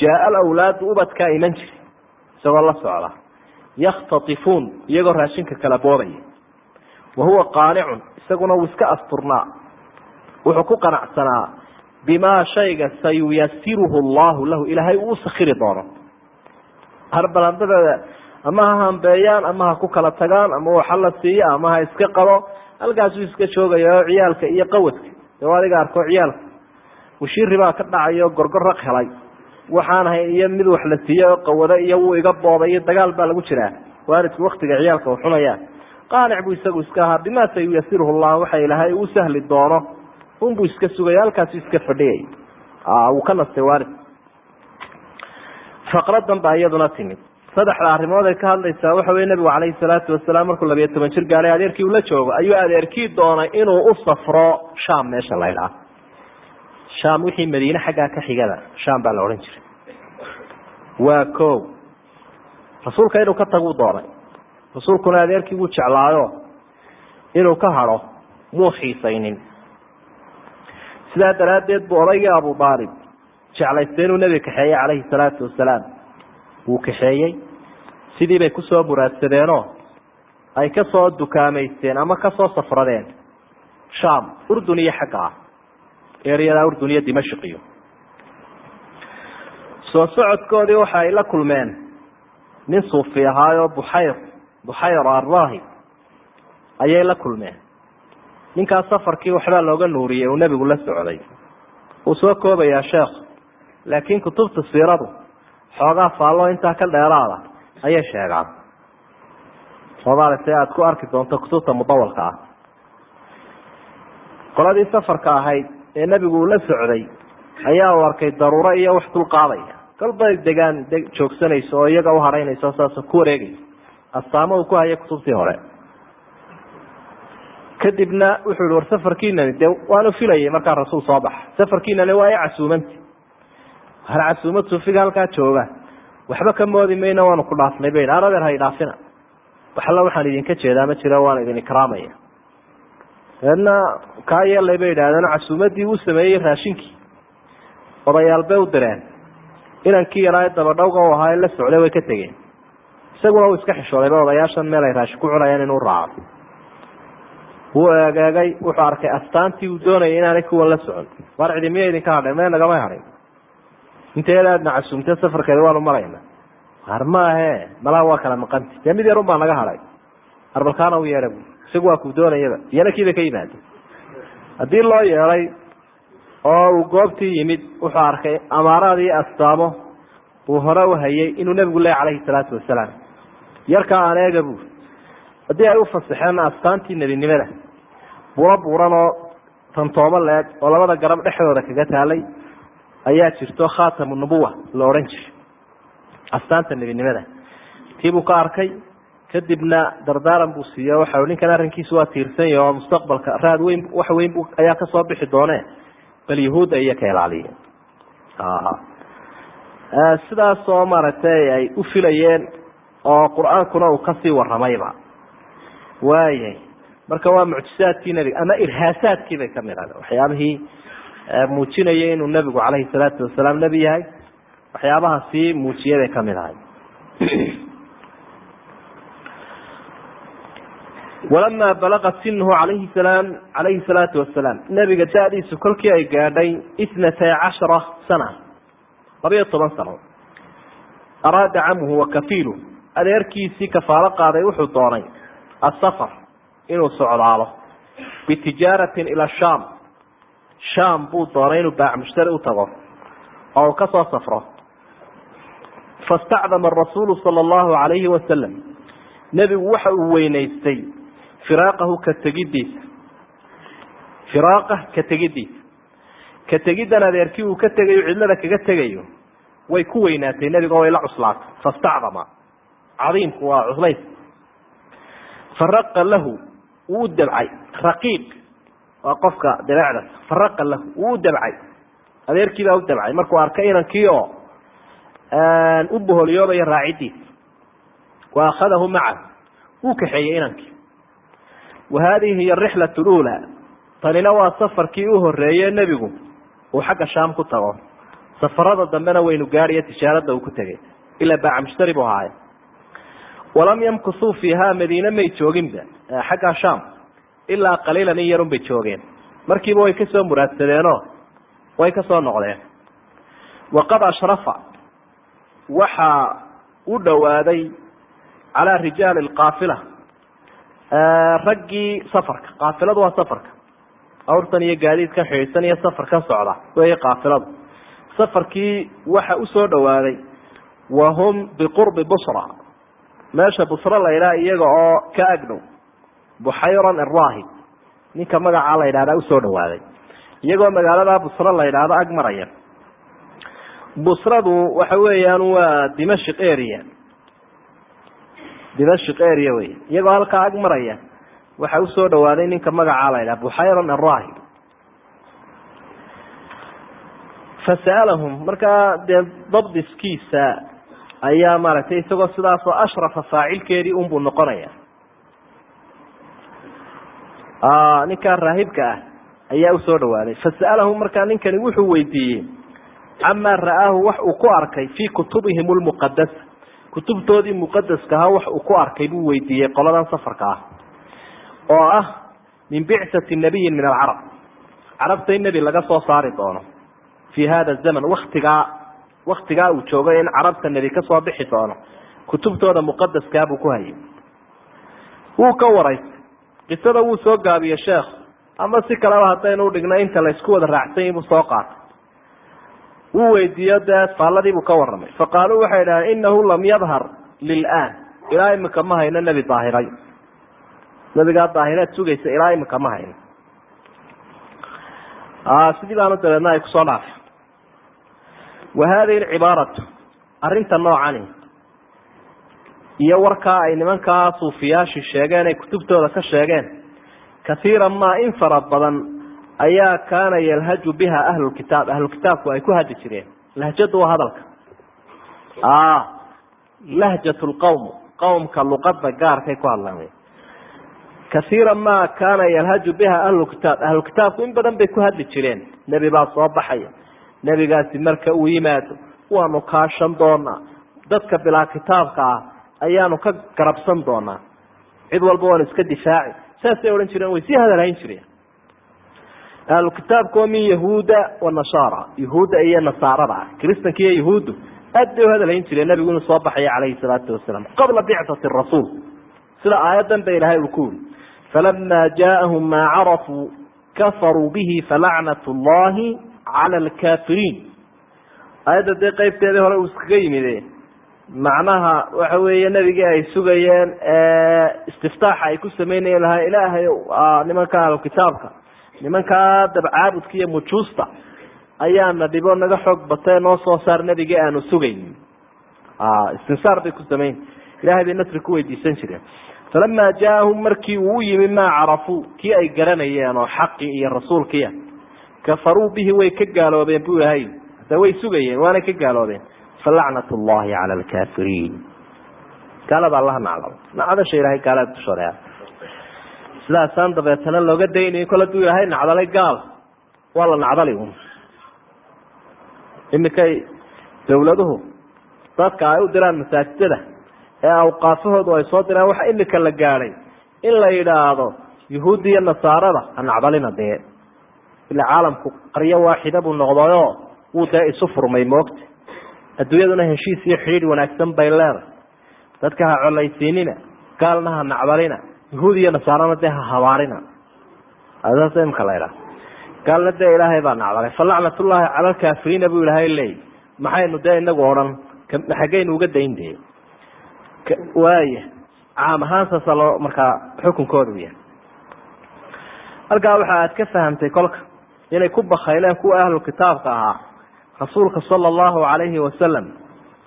Jaaa alawlaadu ubadkaa iman jiray isagoo la socda. Yakhtatifuun iyagoo raashinka kala boobaya wa huwa qaanicun isaguna wuu iska asturnaa wuxuu ku qanacsanaa bimaa shayga sayuyasiruhu allahu lahu ilaahay uu sakhiri doono harbalandadeeda ama ha hambeeyaan ama ha ku kala tagaan ama waxa la siiyo ama ha iska qabo halkaasuu iska joogaya oo ciyaalka iyo qawadka dee adiga arko ciyaalka washiiri baa ka dhacay oo gorgoraq helay waxaan ahay iyo mid wax la siiyey oo qawado iyo wuu iga booday iyo dagaal baa lagu jiraa waalidku waktiga ciyaalka u qaanic buu isagu iska ahaa bimaa sayuyasiruhu llah waxa ilaahay uu sahli doono unbuu iska sugaya halkaasu iska fadhiyay. Wuu ka nastay waalid faqradan baa iyaduna timid. Saddexda arrimood ay ka hadlaysaa waxa weye nebigu calayhi salaatu wasalaam markuu labiyo toban jir gaalay adeerkii ula joogo ayuu adeerkii doonay inuu u safro sham meesha la ydhaha sham wixii madiine xaggaa ka xigada sham baa la odhan jiray. Waa ko rasuulka inuu ka taguu doonay. Rasuulkuna adeerkii wuu jeclaayo. Inuu ka hadho muu xiisaynin sidaa daraaddeed buu odaygii abu aalib jeclaystay inuu nebiga kaxeeyey calayhi salaatu wasalaam wuu kaxeeyey. Sidii bay ku soo muraadsadeenoo ay ka soo dukaamaysteen ama ka soo safradeen. Sham urdun iyo xagga ah. Eryadaa urdun iyo dimashq iyo. Soo socodkoodii waxa ay la kulmeen nin suufi ahaayoo buxayr buxayr araahi ayay la kulmeen ninkaas safarkii waxbaa looga nuuriyey uu nebigu la socday. Wuu soo koobayaa sheekh. Laakiin kutubta siiradu xoogaa faallo intaa ka dheeraada ayay sheegaan. Soomaalia aada ku arki doonto kutubta mudawalka ah. Qoladii safarka ahayd ee nebigu uu la socday ayaa u arkay daruuro iyo wax dulqaadaya. Galbay degaan joogsanayso oo iyaga u haraynayso saasoo ku wareegaysa. Astaamo uu ku haya kutubtii hore kadibna wuxuu yihi war safarkiinani dee waanu filayay markaa rasuul soo baxa. Safarkiinani waa i casuumanti hal casuumad suufiga halkaa jooga? Waxba ka moodi mayno waanu ku dhaafnay bay aradeer ha idhaafina waxalla waxaan idinka jeedaa ma jiro waan idin ikraamaya. Dabeedna kaa yeelay bay idhahdeen casuumadii uu sameeyey raashinkii. Odayaal bay u direen. Inankii yaraa dabadhowga u ahaa la socday way ka tegeen. Isaguna uu iska xishoodayba odayaashan meel ay raashin ku cunayaan inuu raaco wuu eegeegay wuxuu arkay astaantii uu doonayay inaanay kuwan la socon. Waar cidi miya idinka hadheen me nagama hadhin inteeda aadna casuumtee safarkeeda waanu marayna. Har maahe malaha waa kala maqanti. Dee mid yarun baa naga hadhay. Arbalkaana u yeedha isagu waa kuu doonayaba iyana kiiba ka yimaada haddii loo yeeday oo uu goobtii yimid wuxuu arkay amaaraad iyo astaamo. Uu hore u hayay inuu nebigu leey calayhi salaatu wasalaam. Yarkaa aan eega bu haddii ay u fasaxeenna astaantii nebinimada buuro buuran oo tantoobo leeg oo labada garab dhexdooda kaga taalay ayaa jirto khatamu nubuwa la odhan jiray. Astaanta nebinimada. Tiibuu ka arkay kadibna dardaaran buu siiye waxa ninkan arrinkiisu waa tiirsan yahi oo mustaqbalka raad weyn wax weyn bu ayaa ka soo bixi doone bal yahuudda iyo ka ilaaliya sidaas oo maaragtay ay u filayeen oo qur'aankuna uu ka sii waramayba waayay. Marka waa mucjizaadkii nebiga ama irhaasaadkii bay ka mid ahayd. Waxyaabihii muujinaya inuu nebigu calayhi salaatu wasalaam nebi yahay. Waxyaabaha sii muujiyay bay ka mid ahay walamaa balaqa sinuhu alayhi salaam calayhi salaatu wasalaam. Nebiga da-diisu kolkii ay gaadhay itnatay cashara sana labayo toban sano. Araada camuhu wa kafiilu adeerkiisii kafaalo qaaday wuxuu doonay asafar inuu socdaalo bitijaaratin ila shaam shaam buu doonay inuu baac mushtari u tago oo uu ka soo safro fastacdama arasuulu sala allahu calayhi wasalam nebigu waxa uu weynaystay firaaqahu ka tegidiisa firaaqah ka tegidiisa ka tegiddan adeerkii uu ka tegayo cidlada kaga tegayo way ku weynaatay nebiga way la cuslaatay fastacdama cadiimku waa cuslays faraqa lahu wuu dabcay. Raqiiq waa qofka dabeecdas faraqa lahu wuu dabcay. Adeerkii baa u dabcay. Markuu arkay inankii oo u boholyoobaya raacidiisa wa akhadahu macahu wuu kaxeeyey inankii wa haadihi hiy arixlat lula tanina waa safarkii u horeeye nebigu. Uu xagga shaam ku tago. Safarada dambena waynu gaadhiyo tijaaradda uu ku tegay. Ilaa baaca mushtari buu ahaaye walam yamkusuu fiiha madiine may jooginba xagga shaam. Ilaa qaliilan in yarun bay joogeen. Markiiba way ka soo muraadsadeenoo way ka soo noqdeen. Waqad ashrafa waxaa u dhowaaday calaa rijaali lqaafila raggii safarka qaafiladu waa safarka. Awrtan iyo gaadiidkan xidhiidsan iyo safarkan socda wey qaafiladu. Safarkii waxa u soo dhowaaday wahum biqurbi busra meesha busra la yidhaha iyaga oo ka agdhow buxayran araahib ninka magacaa la yidhahdaa u soo dhawaaday. Iyagoo magaalada busra la yidhaahdo ag maraya busradu waxa weeyaan waa dimashik area. Dimashik area wey iyagoo halkaa ag maraya waxa u soo dhawaaday ninka magacaa la yidhaha buxayran araahib fasa'alahum markaa dee dabdiskiisa ayaa maaragtay isagoo sidaasoo ashrafa faacilkeedii unbuu noqonaya. Ninkaa raahibka ah ayaa u soo dhawaaday. Fasa'alahu markaa ninkani wuxuu weydiiyey camaa ra'aahu wax uu ku arkay fii kutubihim lmuqadasa kutubtoodii muqadaskaha wax uu ku arkay buu weydiiyey qoladan safarka ah. Oo ah min bicsati nabiyin min alcarab. Carabta in nebi laga soo saari doono fii hada zaman waktigaa waktigaa uu joogay in carabta nebi ka soo bixi doono. Kutubtooda muqadaskaa buu ku hayay. Wuu ka waraystay qisada wuu soo gaabiyey sheekh. Ama si kaleba haddaynu dhigno inta laysku wada raacsan yahi buu soo qaatay. Wuu weydiiyo dee faalladiibuu ka warramay. Faqaaluu waxay idhahdeen inahu lam yadhar lilaan. Ilaa imika ma hayno nebi daahiray. Nebigaa daahireed sugaysa ilaa imika ma hayno. Sidii baanu dabeedna ay ku soo dhaafay wa hadihi alcibaaratu arrinta noocani iyo warkaa ay nimankaa suufiyaashi sheegeen ay kutubtooda ka sheegeen kaiiran maa in fara badan ayaa kaana yalhaju biha ahlulkitaab ahlulkitaabku ay ku haji jireen. Lahjadu waa hadalka. Lahjat lqowm qowmka luqada gaarkay ku hadlaan. Kaiira ma kaana yalhaju biha ahlu kitaab. Ahlu kitaabku in badan bay ku hadli jireen. Nebi baa soo baxaya nebigaasi marka uu yimaado waanu kaashan doonaa. Dadka bilaa kitaabka ah ayaanu ka garabsan doonaa. Cid walba waanu iska difaaci. Saasay odhan jireen way sii hadalhayn jireen. Ahlu kitaabka oo min yahuuda wa nasaara yahuudda iyo nasaarada ah. Kiristanka iyo yahuuddu aad bay u hadalhayn jireen nebigu inuu soo baxaya calayhi salaatu wasalaam qabla bicati rasuul. Sida aayadan ba ilaahay uu ku yiri falama jaaahum maa carafuu kafaruu bihi falacnat llahi cala alkafiriin aayadda dee qeybteedii hore uu iskaga yimide macnaha waxa weeye nebigii ay sugayeen istiftaaxa ay ku samaynayeen lahaa ilaahay nimanka ahlu kitaabka nimankaa dabcaabudka iyo mujuusta ayaana dhibo naga xoog batay noo soo saar nebigii aanu sugayn istinsaar bay ku samayn ilahay bay nasri ku weydiisan jireen falama jaaahum markii uu u yimi maa carafuu kii ay garanayeen oo xaqii iyo rasuulkiia kafaruu bihi way ka gaaloobeen buu ilahay hada way sugayeen waanay ka gaaloobeen falacnat llahi cala alkafiriin gaalada allaha naclado nacdasha ilahay gaalada dushooda sidaasaan dabeetana looga daynayo kol haduu ilahay nacdalay gaal. Waa la nacdali un iminkay dawladuhu. Dadka ay u diraan masaajidada. Ee awqaafahoodu ay soo diraan waxa imika la gaadhay in la yidhaahdo yuhuudda iyo nasaarada ha nacdalina dee ila caalamku qaryo waaxida buu noqdayo wuu dee isu furmay moogta adduunyaduna heshiis iyo xidhiidh wanaagsan bay leedahay. Dadka ha colaysiinina gaalna ha nacdalina yahuud iyo nasaarana dee ha habaarina. Saas imika la ydhaha gaalna dee ilaahay baa nacdalay falacnatullaahi cala alkaafiriina buu ilaahay leeyay. Maxaynu dee inagu odhan xaggaynu uga dayn dee. Waaya caam ahaan saasa markaa xukunkooda u yahay. Halkaa waxa aad ka fahamtay kolka inay ku bakayleen kuwa ahlu kitaabka ahaa. Rasuulka sala allahu calayhi wasalam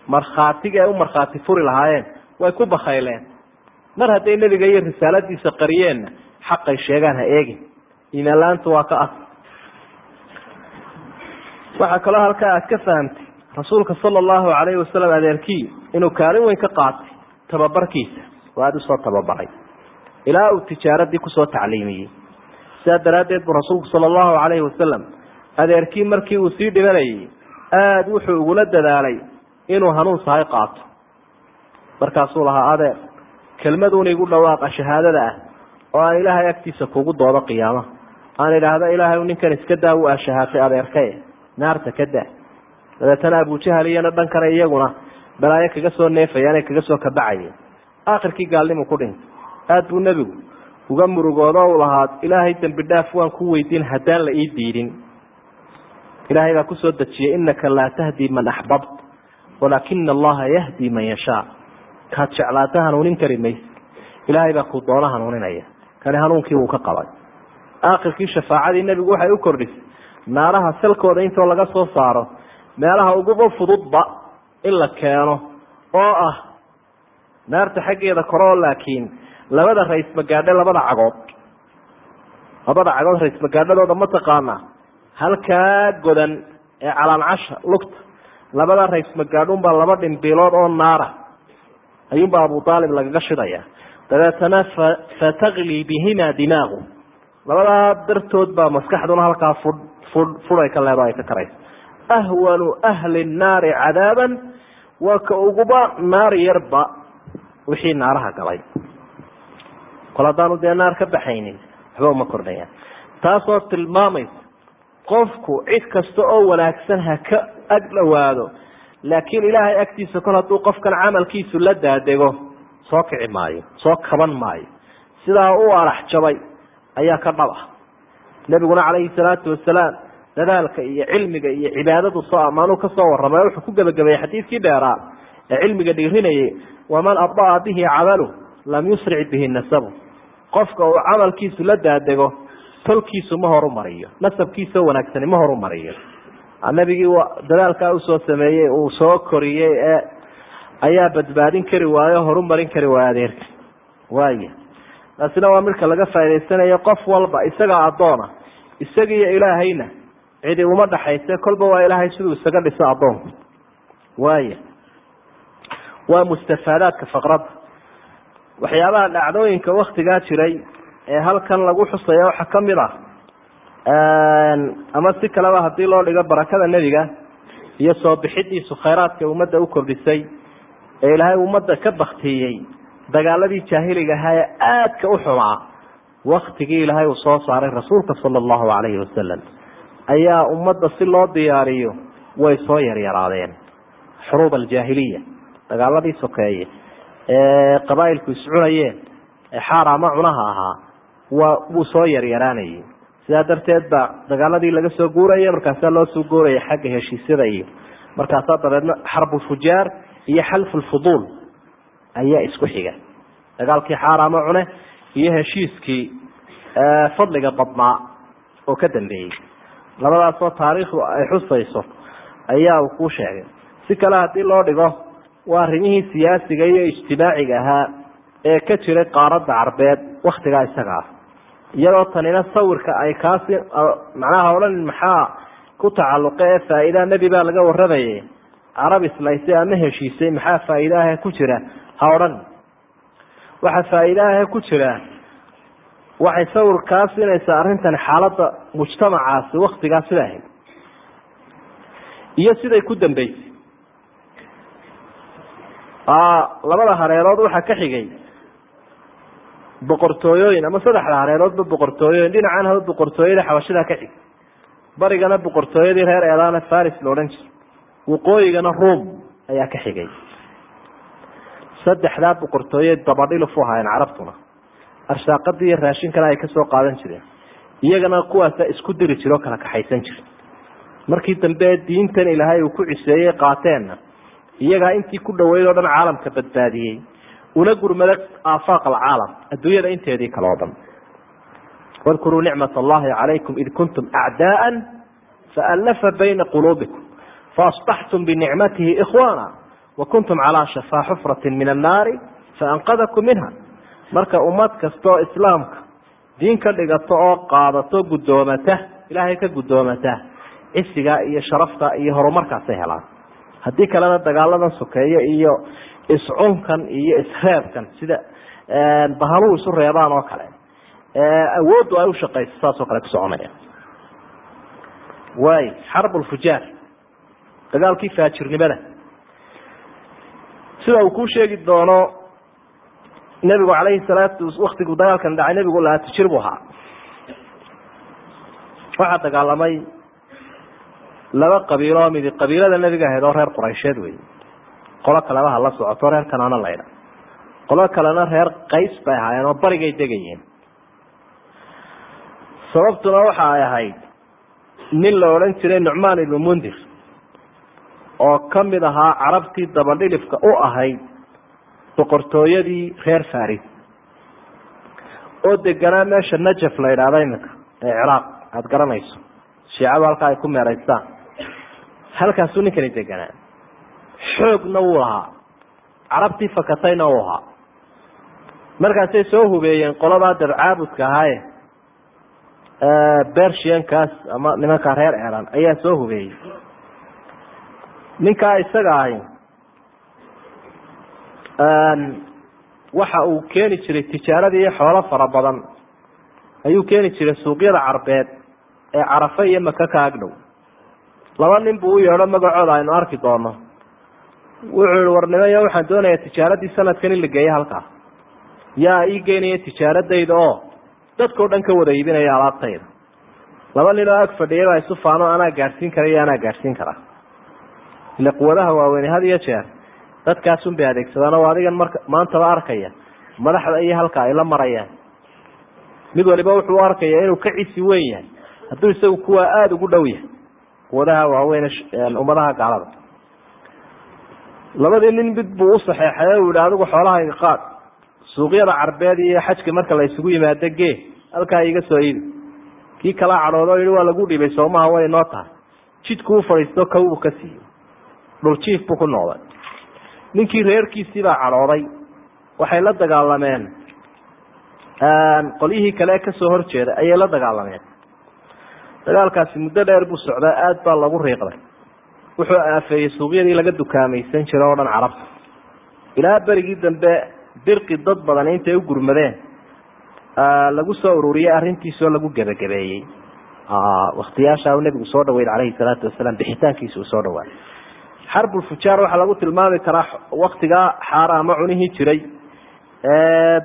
markhaatiga ay u markhaati furi lahaayeen way ku bakayleen mar hadday nebiga iyo risaaladiisa qariyeenna xaqay sheegaan ha eegin. Iimaan la'aantu waa ka as waxaa kaloo halkaa aad ka fahamtay rasuulka sala allahu calayhi wasalam adeerkii inuu kaalin weyn ka qaatay tababarkiisa. Oo aada u soo tababaray. Ilaa uu tijaaradii ku soo tacliimiyey sidaa daraaddeed buu rasuulku sala allahu calayhi wasalam adeerkii markii uu sii dhibanayay aada wuxuu ugula dadaalay inuu hanuun sahay qaato. Markaasuu lahaa adeer kelmaduuna igu dhawaaqa shahaadada ah oo aan ilaahay agtiisa kugu doodo qiyaamaha aan idhaahda ilaahay ninkan iska daa u ashahaatay adeerkae naarta ka daa. Dabeetana abujahal iyana dhankana iyaguna balaayo kaga soo neefayaan ay kaga soo kabacayeen aakhirkii gaalnimu ku dhintay. Aada buu nebigu uga murugoodo u lahaa ilaahay dembi dhaaf waan ku weydiin haddaan la ii diidin. Ilaahay baa ku soo dejiyey inaka laa tahdi man axbabt walaakina allaha yahdi man yashaa. Kaad jeclaata hanuunin kari mayse ilaahay baa ku doono hanuuninaya. Kani hanuunkii wuu ka qabay. Aakhirkii shafaacadii nebigu waxay u kordhisay naaraha salkooda intoo laga soo saaro meelaha uguba fududba in la keeno oo ah naarta xaggeeda koroo laakiin labada rays magaadhe labada cagood. Labada cagood rays magaadhadooda ma taqaanaa. Halkaa godan ee calaancasha lugta labada rays magaadhunbaa laba dhimbiilood oo naara. Ayuunbaa abu aalib lagaga shidaya dabeetana fatagli bihima dimaagu. Labadaa dartood baa maskaxduna halkaa fud fud fuday ka leedo ay ka karaysa ahwanu ahli nnaari cadaaban waa ka uguba naar yarba wixii naaraha galay kol haddaanu dee naar ka baxaynin waxba uma kordhayaan. Taasoo tilmaamaysa qofku cid kasta oo wanaagsan ha ka ag dhowaado laakiin ilaahay agtiisa kol hadduu qofkan camalkiisu la daadego soo kici maayo soo kaban maayo. Sidaa u arax jabay ayaa ka dhab ah. Nebiguna calayhi salaatu wasalaam dadaalka iyo cilmiga iyo cibaadadu soo amaanuu ka soo warramay wuxuu ku gebagabeeyey xadiidkii dheeraa ee cilmiga dhiirinayay waman abda'a bihi camalu lam yusric bihi nasabu qofka uu camalkiisu la daadego tolkiisu ma horumariyo nasabkiisao wanaagsani ma horumariyo nabigii dadaalkaa u soo sameeyey uu soo koriyey ee ayaa badbaadin kari waayo horumarin kari waayo adeerka. Waaya taasina waa midka laga faa'idaysanayo qof walba isagaa addoona isagiiyo ilaahayna cidi uma dhaxayse kolba waa ilaahay siduu isaga dhiso addoonku. Waaya waa mustafaadaadka faqradda waxyaabaha dhacdooyinka waktigaa jiray ee halkan lagu xusaya waxaa ka mid ah ama si kaleba haddii loo dhigo barakada nebiga iyo soo bixidiisu khayraadka ummadda u kordhisay ee ilaahay ummadda ka baktiyey dagaaladii jaahiliga ahaa ee aadka u xumaa waktigii ilaahay uu soo saaray rasuulka sala allahu calayhi wasalam ayaa ummadda si loo diyaariyo way soo yaryaraadeen. Xuruub aljaahiliya dagaaladii sokeeye ee qabaailku iscunayeen ee xaarama cunaha ahaa waa wuu soo yaryaraanayay sidaa darteed ba dagaaladii laga soo guuraya markaasaa loo soo guuraya xagga heshiisyada iyo markaasaa dabeedna xarbulfujaar iyo xalfulfuduul ayaa isku xiga. Dagaalkii xaarama cune iyo heshiiskii fadliga badnaa oo ka dambeeyey. Labadaasoo taariikhdu ay xusayso ayaa uu kuu sheegay. Si kale haddii loo dhigo waa arrimihii siyaasiga iyo ijtimaaciga ahaa ee ka jiray qaaradda carbeed waktigaa isaga ah. Iyadoo tanina sawirka ay kaasi macnaha odhan maxaa ku tacalluqa ee faa-iidaa nebi baa laga warramayay? Carab islaysay ama heshiisay maxaa faa-iidaahe ku jira? Ha odhan waxaa faa-iidaahe ku jira waxay sawir kaa siinaysaa arrintani xaaladda mujtamacaasi waktigaa ahayd iyo siday ku dambeysay labada hareerood waxaa ka xigay boqortooyooyin ama saddexda hareeroodba boqortooyooyin dhinacan haba boqortooyada xabashadaa ka xig barigana boqortooyadii reer eelaana faris la odhan jiray. Waqooyigana ruom ayaa ka xigay. Saddexdaa boqortooye dabadhiluf u ahaayeen carabtuna. Arsaaqadii iyo raashinkana ay ka soo qaadan jireen. Iyagana kuwaasa isku diri jire oo kala kaxaysan jira markii dambe diintan ilaahay uu ku ciseeyey qaateenna iyagaa intii ku dhaweyd oo dhan caalamka badbaadiyey una gurmada aafaaq alcaalam adduunyada inteedii kale oo dhan. Wadkuruu nicmat allahi calaykum id kuntum acdaaa faallafa bayna quluubikum faasbaxtum binicmatihi ikhwaana wa kuntum calaa shafaa xufratin min annaari faanqadakum minha. Marka ummad kastaoo islaamka diin ka dhigato oo qaadato guddoomata ilaahay ka guddoomata cisiga iyo sharafta iyo horumarkaasay helaan haddii kalena dagaaladan sokeeye iyo iscunkan iyo isreebkan sida bahaluhu isu reebaan oo kale awooddu ay ushaqayso saasoo kale ku soconaya. Waay xarbulfujaar dagaalkii faajirnimada. Sida uu kuu sheegi doono nebigu calayhi salaatu waktigu dagaalkan dhacay nebigu laati jir buu ahaa. Waxaa dagaalamay laba qabiilo oo midi qabiilada nebiga ahayd oo reer quraysheed wey qolo kaleba ha la socoto reer kanaana laydha qolo kalena reer qays bay ahaayeen oo barigay degayeen sababtuna waxa ay ahayd nin la odhan jiray nucmaan ibnu mundir oo ka mid ahaa carabtii dabadhilifka u ahayd boqortooyadii reer faris oo deganaa meesha najaf la yidhaahdo iminka ee ciraaq aada garanayso. Shiicadu halkaa ay ku meeraystaan halkaasuu ninkani deganaa xoogna wuu lahaa. Carabtii fakatayna uu ahaa markaasay soo hubeeyeen qoladaa dabcaabudka ahaaye bershiankaas ama nimanka reer elan ayaa soo hubeeyey. Ninkaa isaga ahi waxa uu keeni jiray tijaaradii iyo xoolo fara badan. Ayuu keeni jiray suuqyada carbeed ee carafe iyo maka ka agdhow laba nin buu u yeedho magacooda aynu arki doono. Wuxuu ihi warnimayo waxaan doonayaa tijaaradii sanadkan in la geeyo halkaas. Yaa ii geynaya tijaaradayda oo dadkao dhan ka wada iibinaya alaabtayda. Laba nin oo ag fadhiya baa isu faano anaa gaadhsiin kara iyo anaa gaadhsiin kara ile quwadaha waaweyne had iyo jeer dadkaasun bay adeegsadaan oo adigan marka maantaba arkaya madaxda iyo halka ay la marayaan. Mid waliba wuxuu u arkaya inuu ka cisi weyn yahay hadduu isagu kuwa aada ugu dhow yahay quwadaha waaweyne ummadaha gaalada. Labadii nin mid buu u saxeexay o yihi adigu xoolahayga qaad. Suuqyada carbeed iyo xajka marka la isugu yimaado gee halkaa iga soo iibi. Kii kala cadhooda o yihi waa lagu dhiibay soomaha way inoo tahay. Jidku u fadhiisto kawbu ka siiyo dhuljiif buu ku noqday ninkii reerkiisii baa cadhooday. Waxay la dagaalameen qolyihii kale ka soo horjeeda ayay la dagaalameen dagaalkaasi muddo dheer buu socdaa aada baa lagu riiqday wuxuu aafeeyey suuqyadii laga dukaamaysan jira oo dhan carabta. Ilaa berigii dambe dirqi dad badan intay u gurmadeen lagu soo ururiyey arrintiisoo lagu gebagabeeyey waktiyaasha nebigu soo dhaweyd calayhi salaatu wasalaam bixitaankiisa uu soo dhawaa xarbulfujaar waxaa lagu tilmaami karaa waktigaa xaaraamo cunihii jiray.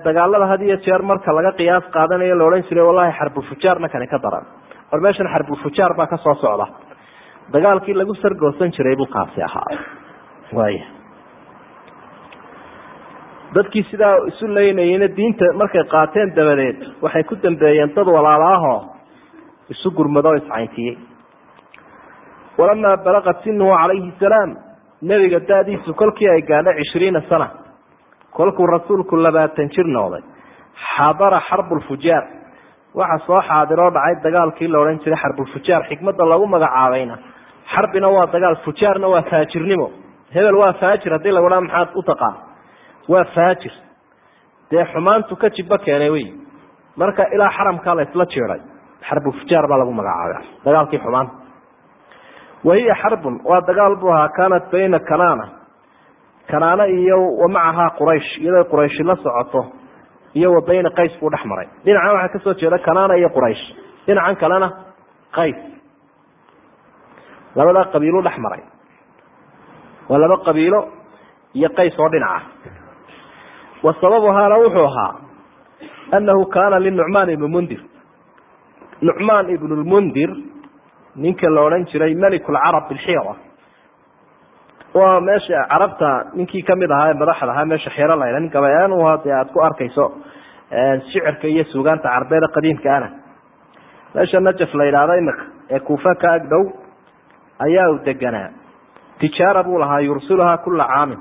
Dagaalada had iyo jeer marka laga qiyaas qaadanayo la odhan jiray wallahi xarbulfujaarna kani ka daran war meeshan xarbulfujaar baa ka soo socda. Dagaalkii lagu sargoosan jiray buu kaasi ahaa. Waaya dadkii sidaa isu leynayeyna diinta markay qaateen dabadeed waxay ku dambeeyeen dad walaalaahoo isu gurmado iscayntiyey walamaa balaqat sinuhu calayhi salaam nebiga da-diisu kolkii ay gaadho cishriina sana. Kolkuu rasuulku labaatan jir noqday xadara xarbulfujaar waxa soo xaadiroo dhacay dagaalkii la odhan jiray xarbulfujaar xikmadda lagu magacaabayna xarbina waa dagaal fujaarna waa faajirnimo. Hebel waa faajir haddii lagu dhaa maxaad u taqaan. Waa faajir. Dee xumaantu ka jibba keenay wey. Marka ilaa xaramkaa la isla jiiday xarbulfujaar baa lagu magacaabay dagaalkii xumaanta wahiya xarbun waa dagaal buu ahaa kaanat bayna kanaana. Kanaana iyo wa macahaa quraysh iyadoo qurayshi la socoto iyo wa bayna qays buu dhex maray. Dhinacan waxaa ka soo jeeda kanaana iyo quraysh. Dhinacan kalena qays. Labadaa qabiilu dhex maray. Waa laba qabiilo iyo qays oo dhinaca wa sababuhaana wuxuu ahaa annahu kaana linucmaan ibni mundir. Nucmaan ibnu lmundir ninka la odhan jiray melikulcarab bilxiira waa meesha carabta ninkii ka mid ahaa ee madaxda ahaa meesha xiro layha nin gabayaan u dee aada ku arkayso shicirka iyo suugaanta carbeeda qadiimka ana meesha najaf la yidhaahdo imika ee kuufa ka ag dhow ayaa u deganaa. Tijaara buu lahaa yursiluhaa kula caamin.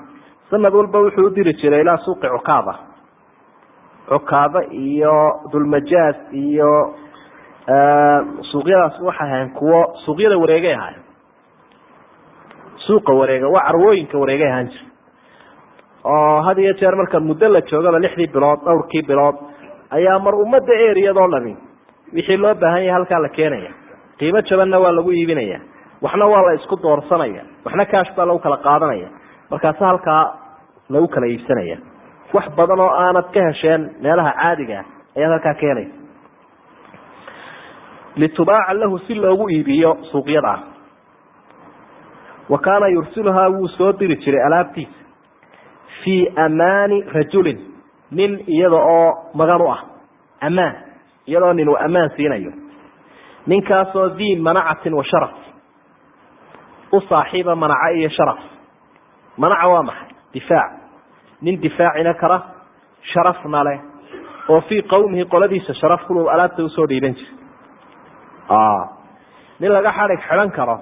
Sanad walba wuxuu udiri jiray ilaa suuqi cukaada cukaada iyo dulmajaaz iyo suuqyadaas waxay ahayn kuwo suuqyada wareegay ahayn suuqa wareega waa carwooyinka wareegay ahaan jira oo had iyo jeer marka muddo la joogaba lixdii bilood dhowrkii bilood ayaa mar ummadda eriyadoo dhami wixii loo baahan yahay halkaa la keenaya. Qiimo jabanna waa lagu iibinaya. Waxna waa la isku doorsanaya. Waxna kaash baa lagu kala qaadanaya. Markaase halkaa lagu kala iibsanaya. Wax badan oo aanad ka hesheen meelaha caadiga ah ayaad halkaa keenaysa. Litubaaca lahu si loogu iibiyo suuqyadaa wa kaana yursiluhaa wuu soo diri jiray alaabtiisa fii amaani rajulin. Nin iyada oo magan u ah. Amaan. Iyadoo nin uu ammaan siinayo. Ninkaasoo dii manacatin wa sharaf. U saaxiiba manaco iyo sharaf. Manaca waa maxay? Difaac. Nin difaacina kara sharafna leh. Oo fii qowmihi qoladiisa sharaf kulu alaabta u soo dhiiban jira nin laga xadhig xidhan karo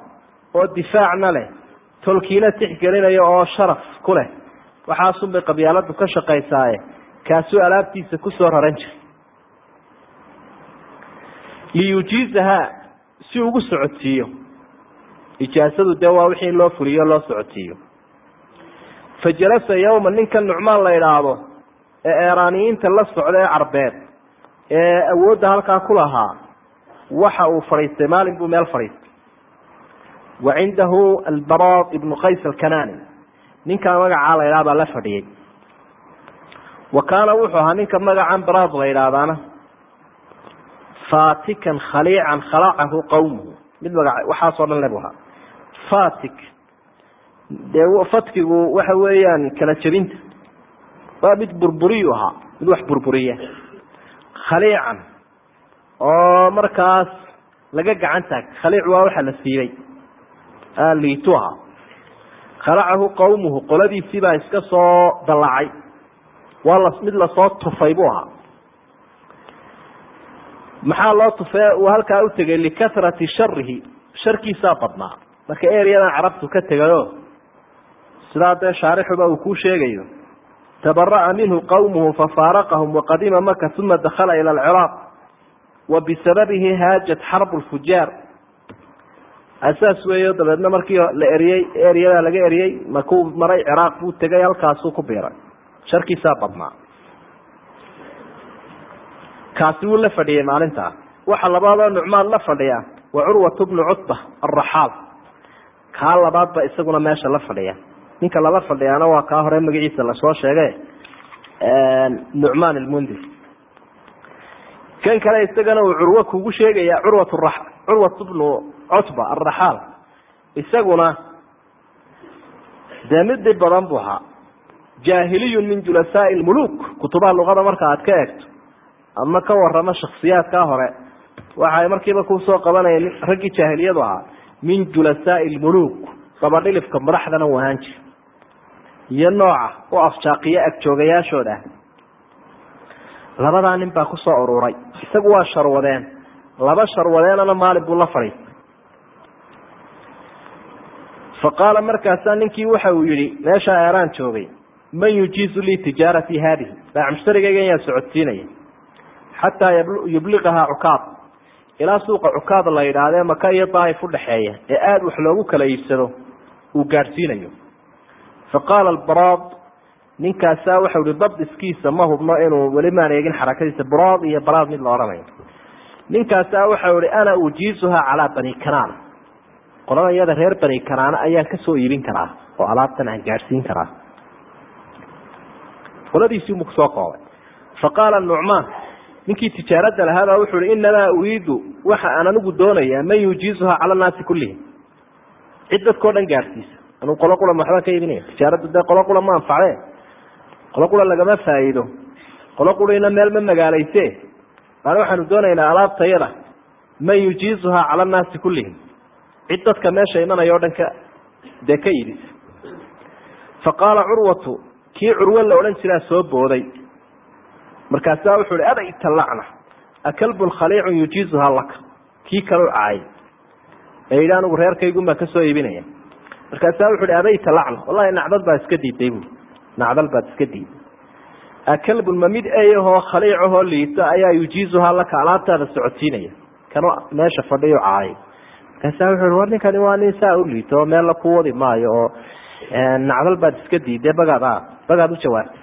oo difaacna leh tolkiina tixgelinayo oo sharaf ku leh waxaasunbay qabyaaladu ka shaqaysaaye. Kaasuu alaabtiisa ku soo raran jiray. Liyujiizahaa si ugu socodsiiyo. Ijaasadu dee waa wixii loo fuliyo loo socodsiiyo. Fa jalasa yowma ninka nucmaan la idhaahdo ee eeraaniyiinta la socda ee carbeed ee awoodda halkaa ku lahaa waxa uu fadhiistay maalin buu meel fadhiistay. Wa cindahu albaraad ibnu qays alkanani ninkaa magacaa la idhaha baa la fadhiyey. Wa kaana wuxuu ahaa ninka magacan baraad la idhaahdaana fatikan khaliican khalacahu qawmuhu. Mid maga waxaasoo dhan lebu ahaa. Fatik dee fatkigu waxa weeyaan kala jebinta. Waa mid burburiyu ahaa. Mid wax burburiya. Khaliican. Oo markaas laga gacan taag khaliic waa waxa la siibay. Liitu ahaa khalacahu qawmuhu qoladiisii baa iska soo dallacay. Waa la mid la soo tufay buu ahaa. Maxaa loo tufee uu halkaa u tegay likahrati sharihi sharkiisaa badnaa. Marka eryadan carabtu ka tegayo sidaa dee shaarixuba uu kuu sheegayo. Tabara'a minhu qawmuhu fafaaraqahum waqadima maka uma dakhala ila alciraaq wa bisababihi haajat xarbu lfujaar asaas weeyo dabeedna markii la eriyey eryadaa laga eriyey makuu maray ciraaq buu tegay halkaasuu ku biiray. Sharkiisaa badnaa. Kaasi wuu la fadhiyey maalintaa waxa labaadoo nucmaan la fadhiya waa curwat bnu cutba alraxaal. Kaa labaad ba isaguna meesha la fadhiya. Ninka lala fadhiyaana waa kaa hore magaciisa la soo sheege nucmaan almundir kan kale isagana uu curwo kugu sheegaya curwat curwat bnu cutba alraxaal isaguna dee mid dhib badan buu ahaa jaahiliyun min julasaai lmuluk kutubaha luqada marka aad ka eegto. Ama ka waramo shaksiyaadkaa hore. Waxay markiiba ku soo qabanayeen raggii jaahiliyadu ahaa min julasaai lmuluk dabadhilifka madaxdana uu ahaan jira iyo nooca u afjaaqiyo agjoogayaashooda ah labadaa nin baa ku soo ururay isagu waa sharwadeen. Laba sharwadeenana maalin buu la fadhiistay fa qaala markaasaa ninkii waxa uu yihi meeshaa eeraan joogay man yujiizu lii tijaaratii haadihi. Baac mushtarigayga ayaa socodsiinaya xataa yubliqahaa cukaad. Ilaa suuqa cukaad la yidhaahdee maka iyo daaif udhaxeeya ee aada wax loogu kala iibsado uu gaadhsiinayo. Fa qaala albaraad ninkaasaa waxau ihi dabdiskiisa ma hubno inuu weli maan eegin xarakadiisa braad iyo baraad mid la odhanayo ninkaasaa waxau ihi ana ujiizuhaa calaa bani kanaan qolada iyada reer bani kanaana ayaan ka soo iibin karaa oo alaabtan aan gaadhsiin karaa. Qoladiisiibuu ku soo koobay fa qaala nucmaan ninkii tijaarada lahaabaa wuxuu hi inamaa uriidu waxa aan anigu doonayaa man yujiizuhaa cala naasi kullihim cid dadkao dhan gaadhsiisa. Anuu qolo qura waxbaan ka iibinaya? Tijaaraddu dee qolo qura ma anfacde qolo qura lagama faa'iido. Qolo qurina meel ma magaalayse baan waxaanu doonaynaa alaabtayada man yujiizuhaa cala annaasi kullihim cid dadka meesha imanaya o dhan ka dee ka iibisa fa qaala curwatu kii curwo la odhan jiraa soo booday. Markaasaa wuxuu hi abayta lacna akalbun khaliicun yujiizuhaa laka kii kalau caayay ee yidhi anigu reerkaygun ka soo iibinaya. Markaasaa wuxu hi abayta lacna wallahi nacdal baad iska diiday bu nacdal baad iska diiday. Akalbun ma mid eyahoo khaliicahoo liita ayaa yujiizuhaa laka alaabtaada socodsiinaya. Kanu meesha fadhiyo caayay markaasaa wuxu hi war ninkani waa nin saa u liito meel ku wadi maayo oo nacdal baad iska diiday bagaad a bagaad u jawaabtay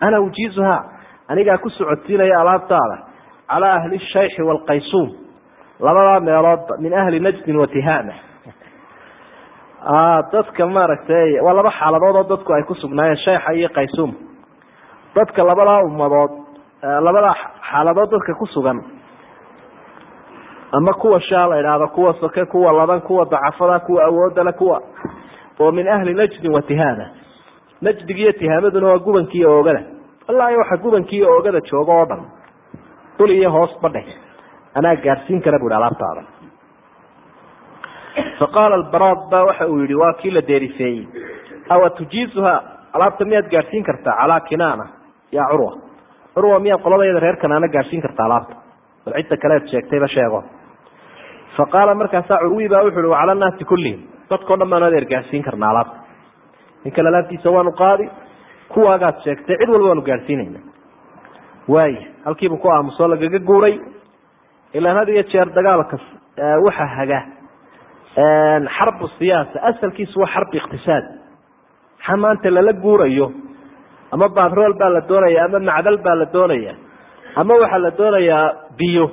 ana ujiizuhaa anigaa ku socodsiinaya alaabtaada calaa ahli shayxi waalqaysuum labadaa meeloodba min ahli najdin wa tihaama. Dadka maaragtay waa laba xaaladood oo dadku ay ku sugnaayeen shayxa iyo qaysuum. Dadka labadaa ummadood labadaa xaaladood dadka ku sugan ama kuwa shaa la idhaahdo kuwa soke kuwa laban kuwa dacafada kuwa awoodale kuwa oo min ahli najdin wa najdig iyo tihaamaduna waa gubankii oogada wallaahi waxa gubankii oogada jooga oo dhan. Dul iyo hoos badhe anaa gaadhsiin kara buhi alaabtaada. Faqaala albaraad ba waxa uu yihi waa kii la deerifeeyey. Awa tujiizuha alaabta miyaad gaadhsiin kartaa? Calaa kinaana yaa curwa. Curwa miyaad qoladayada reer kanaana gaadhsiin kartaa alaabta. Bal cidda kaleed sheegtayba sheego fa qaala markaasaa curwi baa wuxu uhi wacala naasi kullihim. Dadkao dhan baanu adeer gaadhsiin karnaa alaabta. Ninkan alaabtiisa waanu qaadi kuwaagaad sheegtay cid walba waanu gaadhsiinayna waaya halkiibuu ku aamusoo lagaga guuray. Ilaan had iyo jeer dagaalka waxa haga. Xarbu siyaasa asalkiisu waa xarbi iqtisaad. Maxaa maanta lala guurayo? Ama batrool baa la doonaya ama macdal baa la doonaya ama waxaa la doonayaa biyo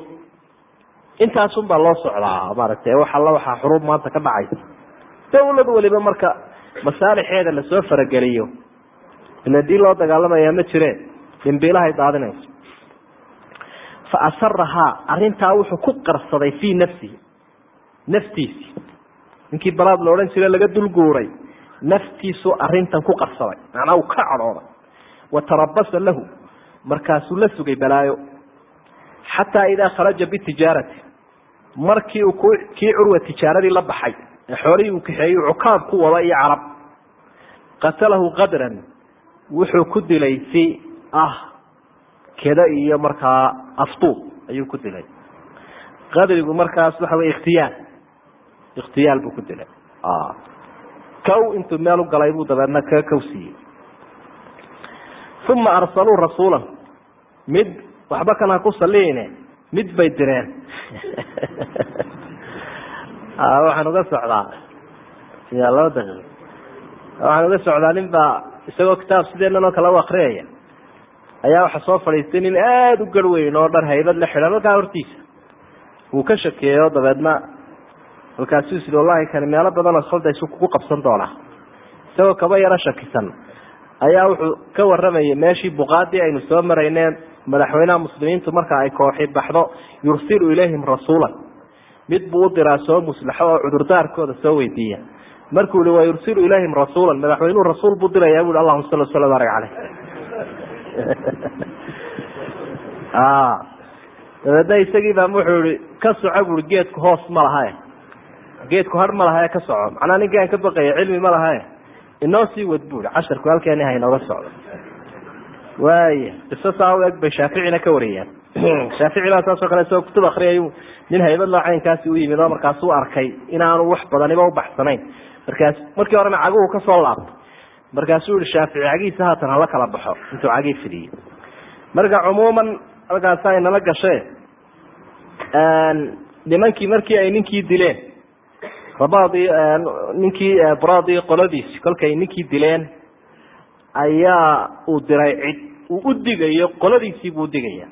intaasun baa loo socdaa maaragtay wax alla waxaa xuruub maanta ka dhacaysa. Dawlad waliba marka masaalixeeda la soo farageliyo ila dii loo dagaalamaya ma jireen dhimbiilahay daadinayso. Fa asarahaa arintaa wuxuu ku qarsaday fii nafsihi naftiisi. Ninkii baraad la odhan jire laga dulguuray naftiisu arintan ku qarsaday macnaa uu ka cadhooday. Wa tarabasa lahu markaasuu la sugay balaayo. Xataa idaa kharaja bitijaarati markii kii curwa tijaaradii la baxay ee xoolihii uu kaxeeyey cukaab ku wada iyo carab. Qatalahu qadran wuxuu ku dilay si ah keda iyo markaa aftuub ayuu ku dilay. Qadrigu markaas waxa wey ikhtiyaal. Ikhtiyaal buu ku dilay. Kow intuu meel u galay buu dabeedna ka kow siiyey. Uma arsaluu rasuula mid waxba kan ku saliine mid bay direen. Waxaan uga socdaa. Ya laba daqiiq waxaan uga socdaa nin baa isagoo kitaab sideenan oo kale u akriyaya ayaa waxa soo fadhiistay nin aada u garweyn oo dhar haybad la xidhan halkaa hortiisa wuu ka shakeeyo dabeedna halkaasuu is wallahi kani meelo badanoo khaldaysu kugu qabsan doonaa. Isagoo kaba yaro shakisan. Ayaa wuxuu ka waramayay meeshii buqaadii aynu soo marayneen madaxweynaha muslimiintu marka ay kooxi baxdo yursilu ilayhim rasuulan. Mid buu u diraa soo muslaxo oo cudurdaarkooda soo weydiiya. Markuu yihi wa yursilu ilayhim rasuulan madaxweynuhu rasuul buu diraya bu allahuma salli wasala barik caleyh dabeedna isagiibaa wuxuu yihi ka soco bui geedku hoos ma lahae geedku har ma lahae ka soco. Macnaa ninkii aan ka baqaya cilmi ma lahae inoo sii wad bui casharku halkeeni ha inooga socdo waaya qiso saa u eg bay shaaficina ka wariyaan shaaficina saasoo kale isagoo kutub akriyay nin haybad loo caynkaasi u yimid oo markaasuu arkay inaanu wax badaniba ubaxsanayn markaas markii horena caguhu ka soo laabtay. Markaasuu yihi shaafici cagihiisa haatan hala kala baxo. Intuu cagii fidiyey. Marka cumuuman halkaasa inala gashe nimankii markii ay ninkii dileen rabadii ninkii bradi qoladiisi kolkay ninkii dileen ayaa uu diray cid. Uu u digayo qoladiisii buu digaya